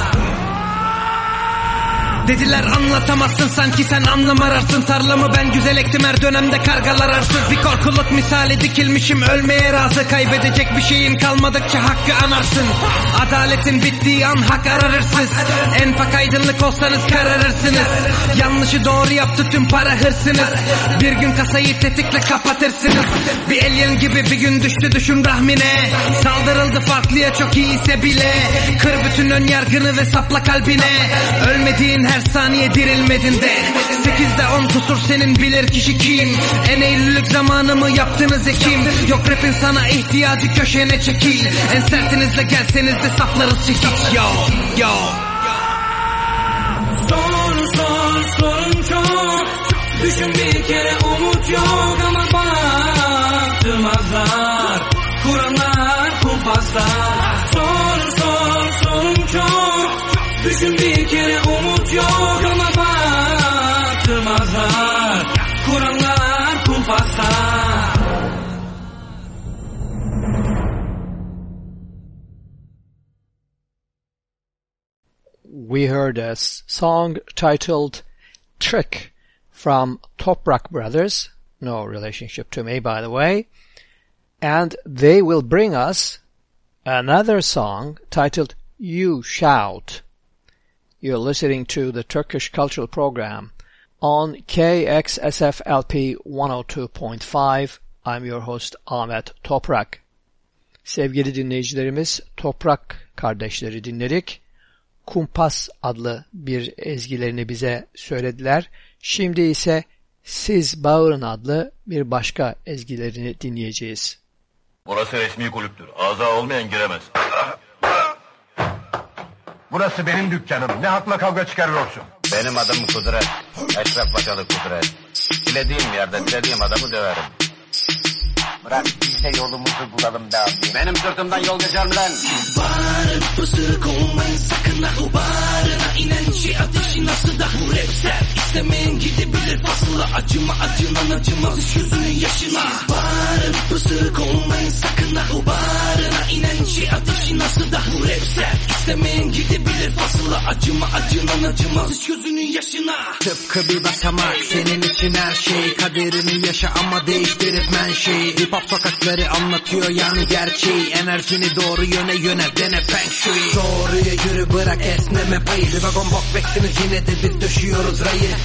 Dediler anlatamazsın sanki sen anlam ararsın. Tarlamı ben güzel ektim her dönemde kargalar arsız. Bir korkuluk misali dikilmişim ölmeye razı. Kaybedecek bir şeyin kalmadıkça hakkı anarsın. Adaletin bittiği an hak ararsız En fak aydınlık olsanız kararırsınız. Yanlışı doğru yaptı tüm para hırsınız. Bir gün kasayı tetikle kapatırsınız. Bir alien gibi bir gün düştü düşün rahmine. Saldırıldı farklıya çok iyiyse bile. Kır bütün ön yargını ve sapla kalbine. Ölmediğin her saniye dirilmedin de. Sekizde on kusur senin bilir kişi kim? En eylülük zamanımı yaptınız ekim? Yok rapin sana ihtiyacı köşene çekil. En sertinizle gelseniz de saplarız çekiç Yo yo. Sor sor sorun çok. Düşün bir kere umut yok ama batmazlar Kurallar kumpaslar. Sor sor sorun çok Bir kere umut yok ama Kurallar kumpaslar we heard a song titled Trick from Toprak Brothers. No relationship to me, by the way. And they will bring us another song titled You Shout. You're listening to the Turkish Cultural Program on KXSFLP 102.5. I'm your host Ahmet Toprak. Sevgili dinleyicilerimiz Toprak kardeşleri dinledik. Kumpas adlı bir ezgilerini bize söylediler. Şimdi ise Siz Bağırın adlı bir başka ezgilerini dinleyeceğiz. Burası resmi kulüptür. Ağza olmayan giremez. Burası benim dükkanım. Ne hakla kavga çıkarıyorsun? Benim adım Kudret. Eşref Paşalı Kudret. Dilediğim yerde dilediğim adamı döverim. Bırak biz de yolumuzu bulalım abi. Benim sırtımdan yol geçer mi lan? Bağırın pısırık olmayın sakın ha o bağrına inen şey ateşi nasıl da bu rap sert İstemeyen gidebilir fazla acıma acınan acımaz hiç yüzünün yaşına Bağırın pısırık olmayın sakın ha o bağrına inen şey ateşi nasıl da bu rap sert İstemeyen gidebilir fazla acıma acınan acımaz hiç yüzünün yaşına Tıpkı bir basamak senin için her şey Kaderini yaşa ama değiştirip şeyi Hip hop sokakları anlatıyor yani gerçeği. Enerjini doğru yöne yönel dene feng shui. Doğruya yürü bırak esneme payı. Bir vagon bok beksiniz yine de biz döşüyoruz rayı.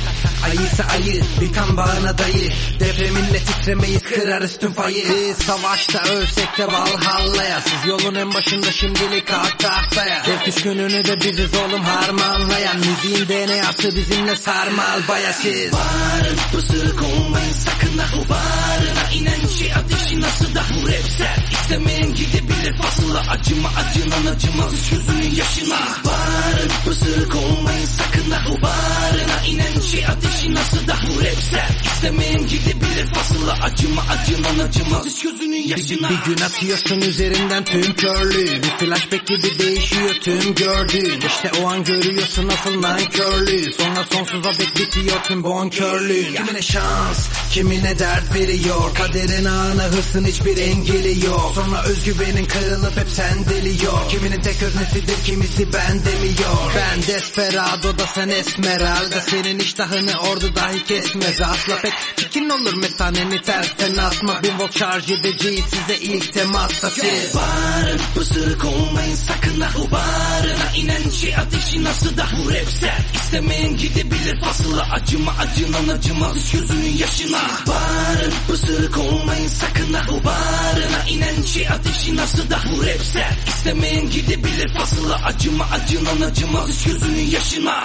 Ayıysa ayı bir kan bağına dayı. Depreminle titremeyiz kırarız tüm fayı. Biz savaşta ölsek de valhallaya. Siz yolun en başında şimdilik kalk tahtaya Dev düşkününü de biziz oğlum harmanlayan. Müziğin DNA'sı bizimle sarmal baya siz. Bağırın pısırık olmayın sakın ha. O bağrına inen şey ateşi nasıl da bu rap sert İstemeyen gidebilir. Fazla acıma acınan acımaz. Hiç yüzünün yaşına. Bağırın pısırık olmayın. Sakın ha o bağrına inen şey ateşi. Nasıl da bu rap sert İstemeyen gidebilir. Fazla acıma acınan acımaz. Hiç yüzünün yaşına. Bir gün atıyorsun üzerinden tüm körlüğü. Bir flashback gibi değişiyor tüm gördüğün. İşte o an görüyorsun asıl nankörlüğü. Sonra sonsuza dek bitiyor tüm bonkörlüğün Kimine şans, kimine dert veriyor. Kaderin ağına hırsın hiçbir engeli yok. Sonra özgüvenin kırılıp hep sendeliyor Kiminin tek öznesidir kimisi ben demiyor Ben desperado da sen esmeralda. Senin iştahını ordu dahi kesmez. Asla pek çirkin olur mesaneni tersten asma? Bin volt şarj edeceğiz size ilk temasta siz. Bağırın pısırık olmayın sakın ha bağrına inen şey ateşi nasıl da bu rap sert. İstemeyen gidebilir fazla acıma acınan acımaz hiç yüzünün yaşına. Bağırın pısırık olmayın sakın ha o bağrına inen şey ateşi nasıl da bu rap sert İstemeyen gidebilir fazla acıma acınan acımaz hiç yüzünün yaşına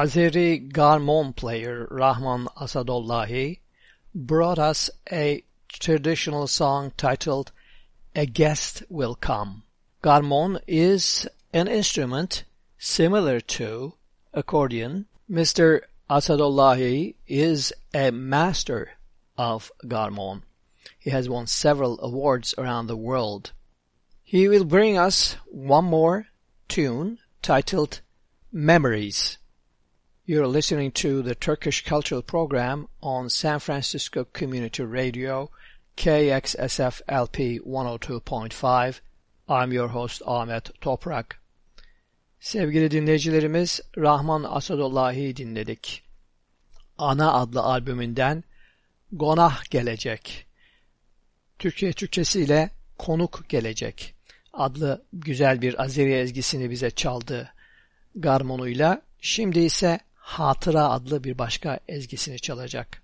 Azeri Garmon player Rahman Asadollahi brought us a traditional song titled A Guest Will Come. Garmon is an instrument similar to accordion. Mr. Asadollahi is a master of Garmon. He has won several awards around the world. He will bring us one more tune titled Memories. You're listening to the Turkish Cultural Program on San Francisco Community Radio, KXSF LP 102.5. I'm your host Ahmet Toprak. Sevgili dinleyicilerimiz Rahman Asadullahi dinledik. Ana adlı albümünden Gonah Gelecek. Türkiye Türkçesiyle Konuk Gelecek adlı güzel bir Azeri ezgisini bize çaldı garmonuyla. Şimdi ise Hatıra adlı bir başka ezgisini çalacak.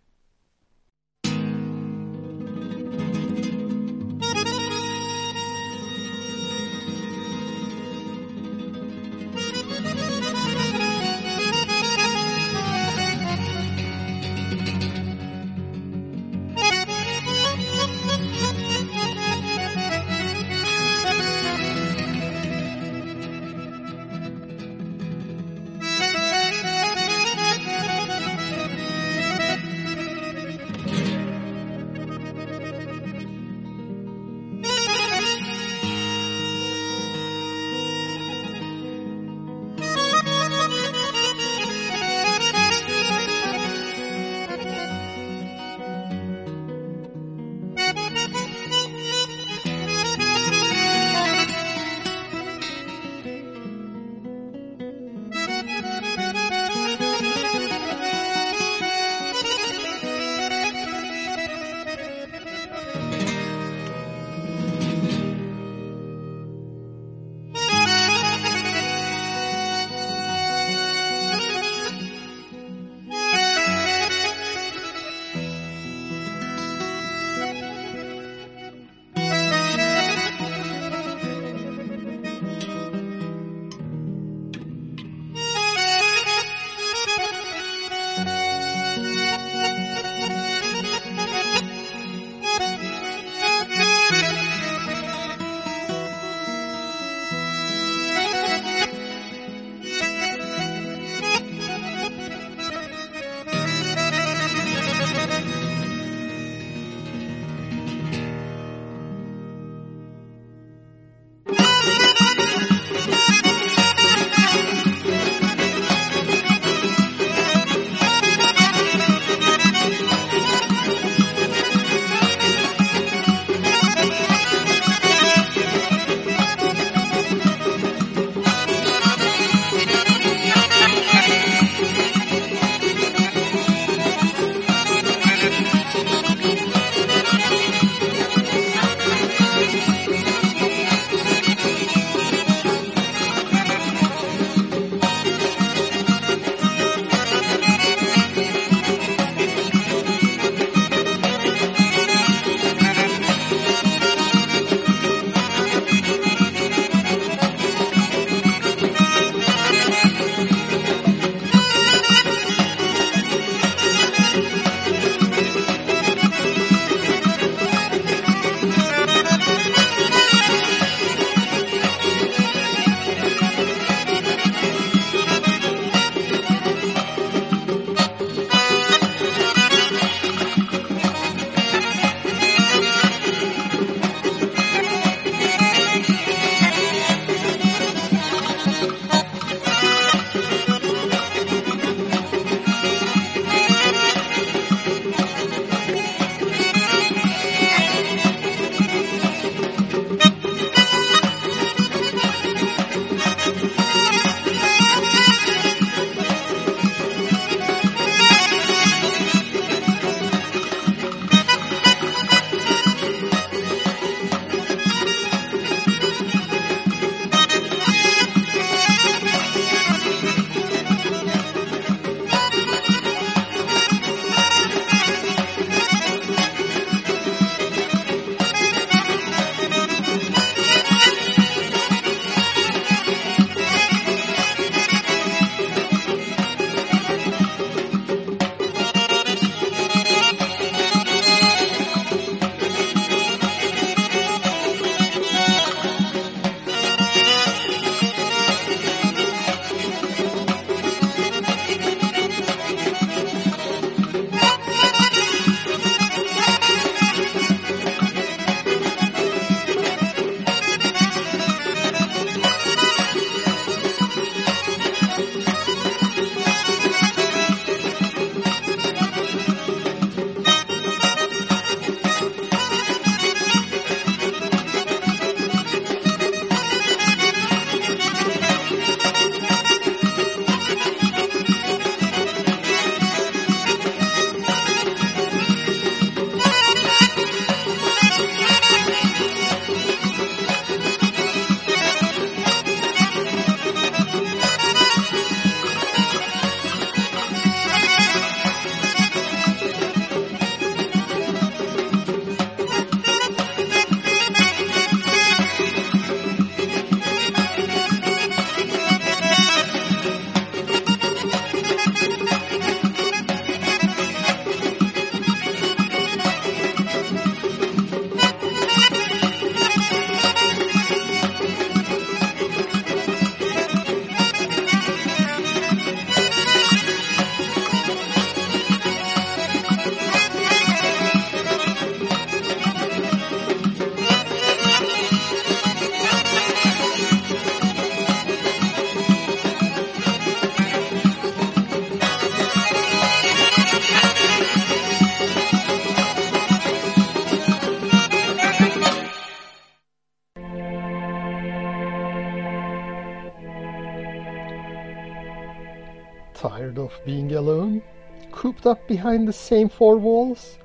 Up behind the same four walls?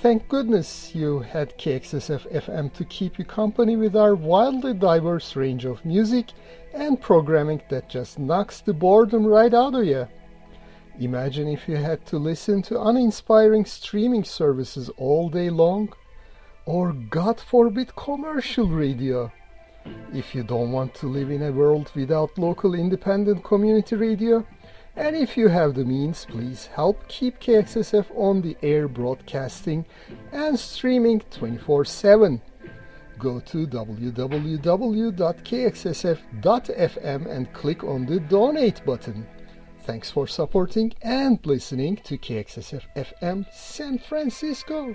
Thank goodness you had KXSF FM to keep you company with our wildly diverse range of music and programming that just knocks the boredom right out of you. Imagine if you had to listen to uninspiring streaming services all day long, or God forbid commercial radio. If you don't want to live in a world without local independent community radio, and if you have the means, please help keep KXSF on the air broadcasting and streaming 24 7. Go to www.kxsf.fm and click on the donate button. Thanks for supporting and listening to KXSF FM San Francisco.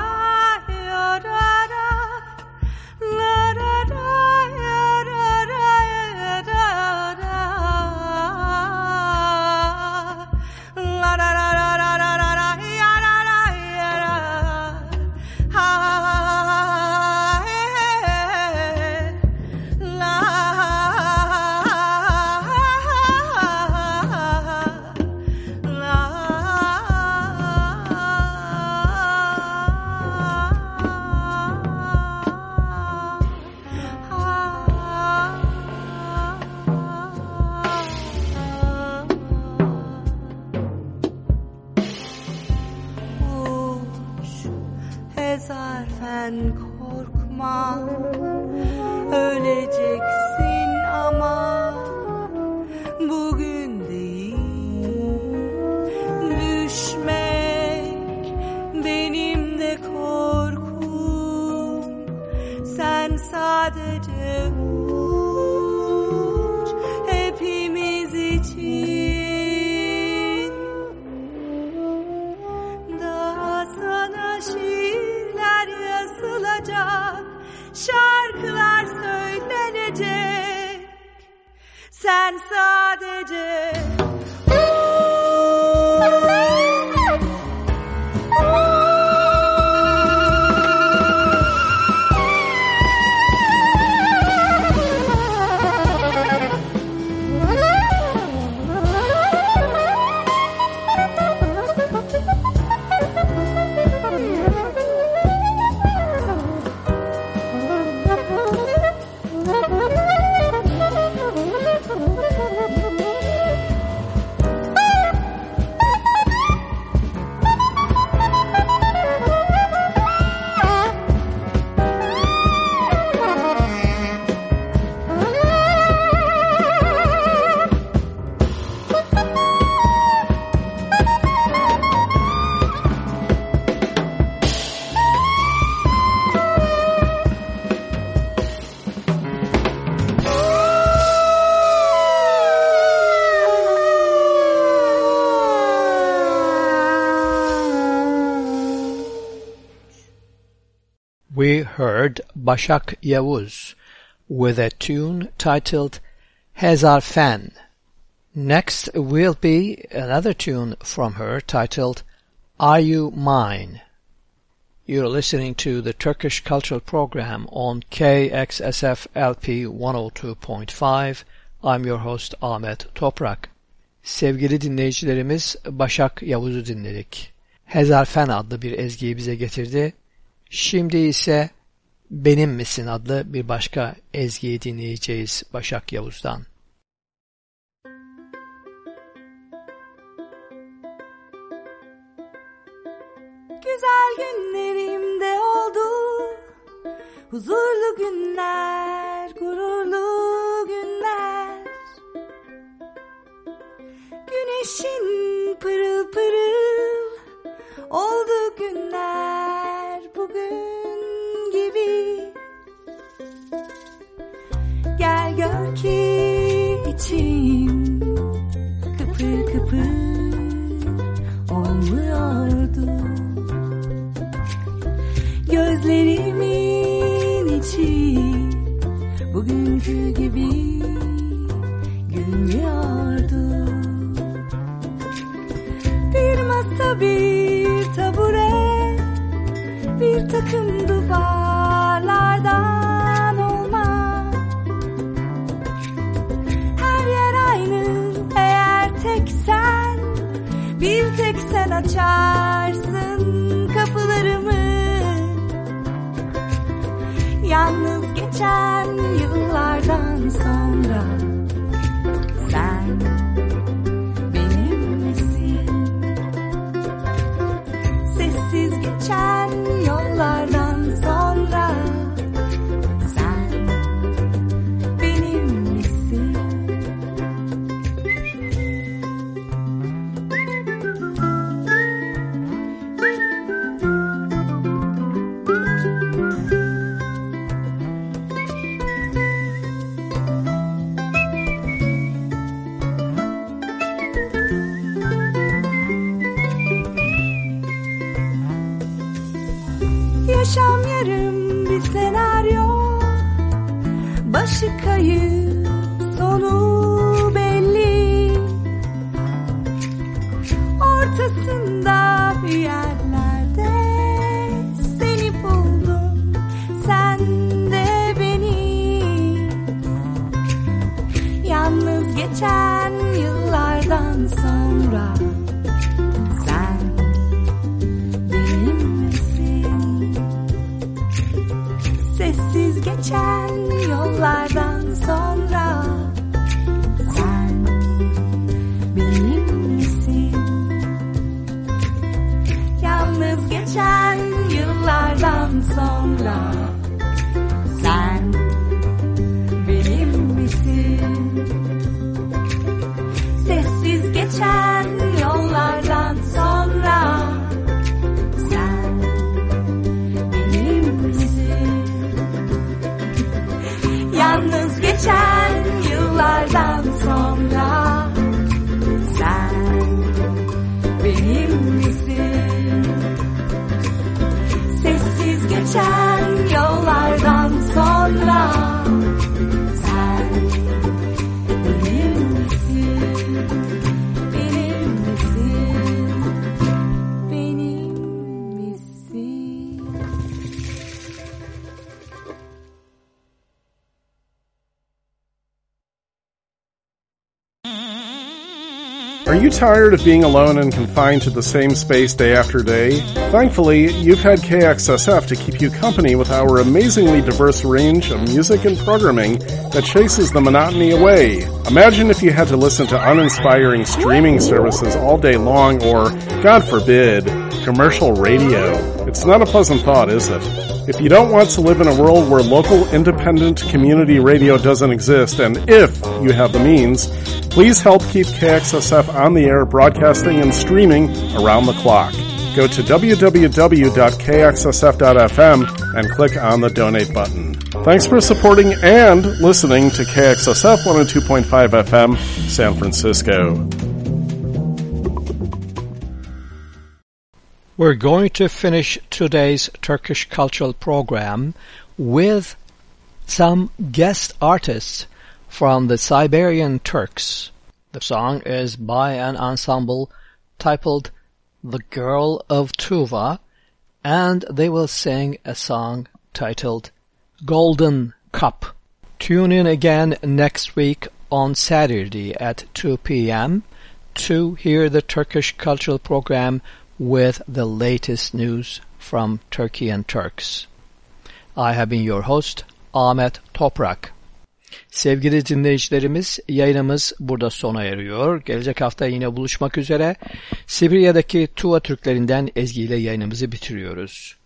Başak Yavuz with a tune titled Hezarfen. Next will be another tune from her titled Are You Mine? You're listening to the Turkish Cultural Program on KXSF LP 102.5. I'm your host Ahmet Toprak. Sevgili dinleyicilerimiz Başak Yavuz'u dinledik. Hezarfen adlı bir ezgiyi bize getirdi. Şimdi ise benim Misin adlı bir başka ezgiyi dinleyeceğiz Başak Yavuz'dan. Güzel günlerimde oldu. Huzurlu günler, gururlu günler. Güneşin pırıl pırıl oldu günler bugün gibi. Gel gör ki içim kıpır kıpır olmuyordu. Gözlerimin içi bugünkü gibi gülmüyordu. Bir masa bir tabure bir takım duvarlardan açarsın kapılarımı. Yalnız geçen tired of being alone and confined to the same space day after day? Thankfully, you've had KXSF to keep you company with our amazingly diverse range of music and programming that chases the monotony away. Imagine if you had to listen to uninspiring streaming services all day long or, God forbid, commercial radio. It's not a pleasant thought, is it? If you don't want to live in a world where local independent community radio doesn't exist, and if you have the means, please help keep KXSF on the air, broadcasting and streaming around the clock. Go to www.kxsf.fm and click on the donate button. Thanks for supporting and listening to KXSF 102.5 FM, San Francisco. We're going to finish today's Turkish cultural program with some guest artists from the Siberian Turks. The song is by an ensemble titled The Girl of Tuva and they will sing a song titled Golden Cup. Tune in again next week on Saturday at 2 p.m. to hear the Turkish cultural program with the latest news from Turkey and Turks. I have been your host, Ahmet Toprak. Sevgili dinleyicilerimiz yayınımız burada sona eriyor. Gelecek hafta yine buluşmak üzere. Sibirya'daki Tuva Türklerinden Ezgi ile yayınımızı bitiriyoruz.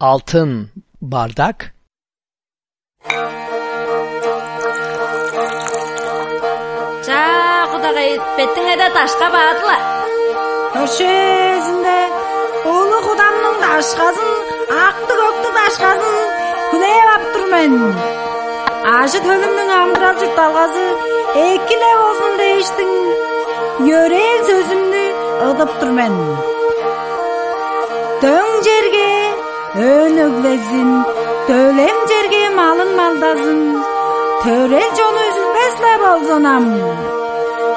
Altın bardak 자, құдағай, беттіңе де ташқа бағытла. Көршесінде ұлы құдамның дашқасын, ақты көкті дашқасын күлеп ап тұрмын. Ашы төгімнің амдырал жұтталғазы, екіле болсын дейіштің, ерел сөзімді ұдып тұрмын. Дөң жерге өнөглезин, төлем жерге малын малдазын, төрел жону үзілбесле болсонам.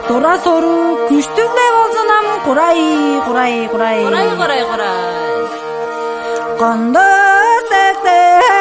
Тура сору күштүгле болсонам, курай, курай, курай. Құрай, құрай, құрай. Кондо сектег олорайны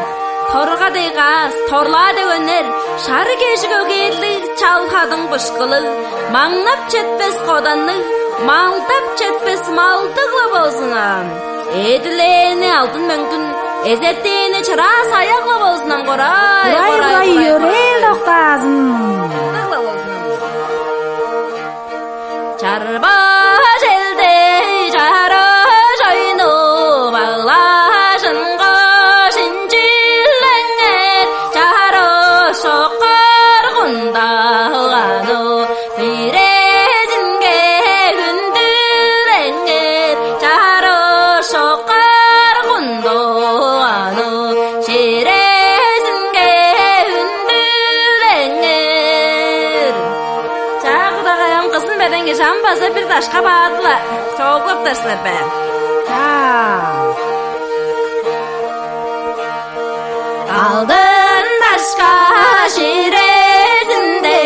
торға дейгас торла өнер. Шары кешігөгейлік чалхадың бұшқылы маңнап жетпес қоданның малдап четпес малтығы болсынан. Алтын мөңкүн эзеттени чыра қорай, корай урай ташқа бағадыла соғылып тұрсыздар бәрі алдын ташқа жер өзінде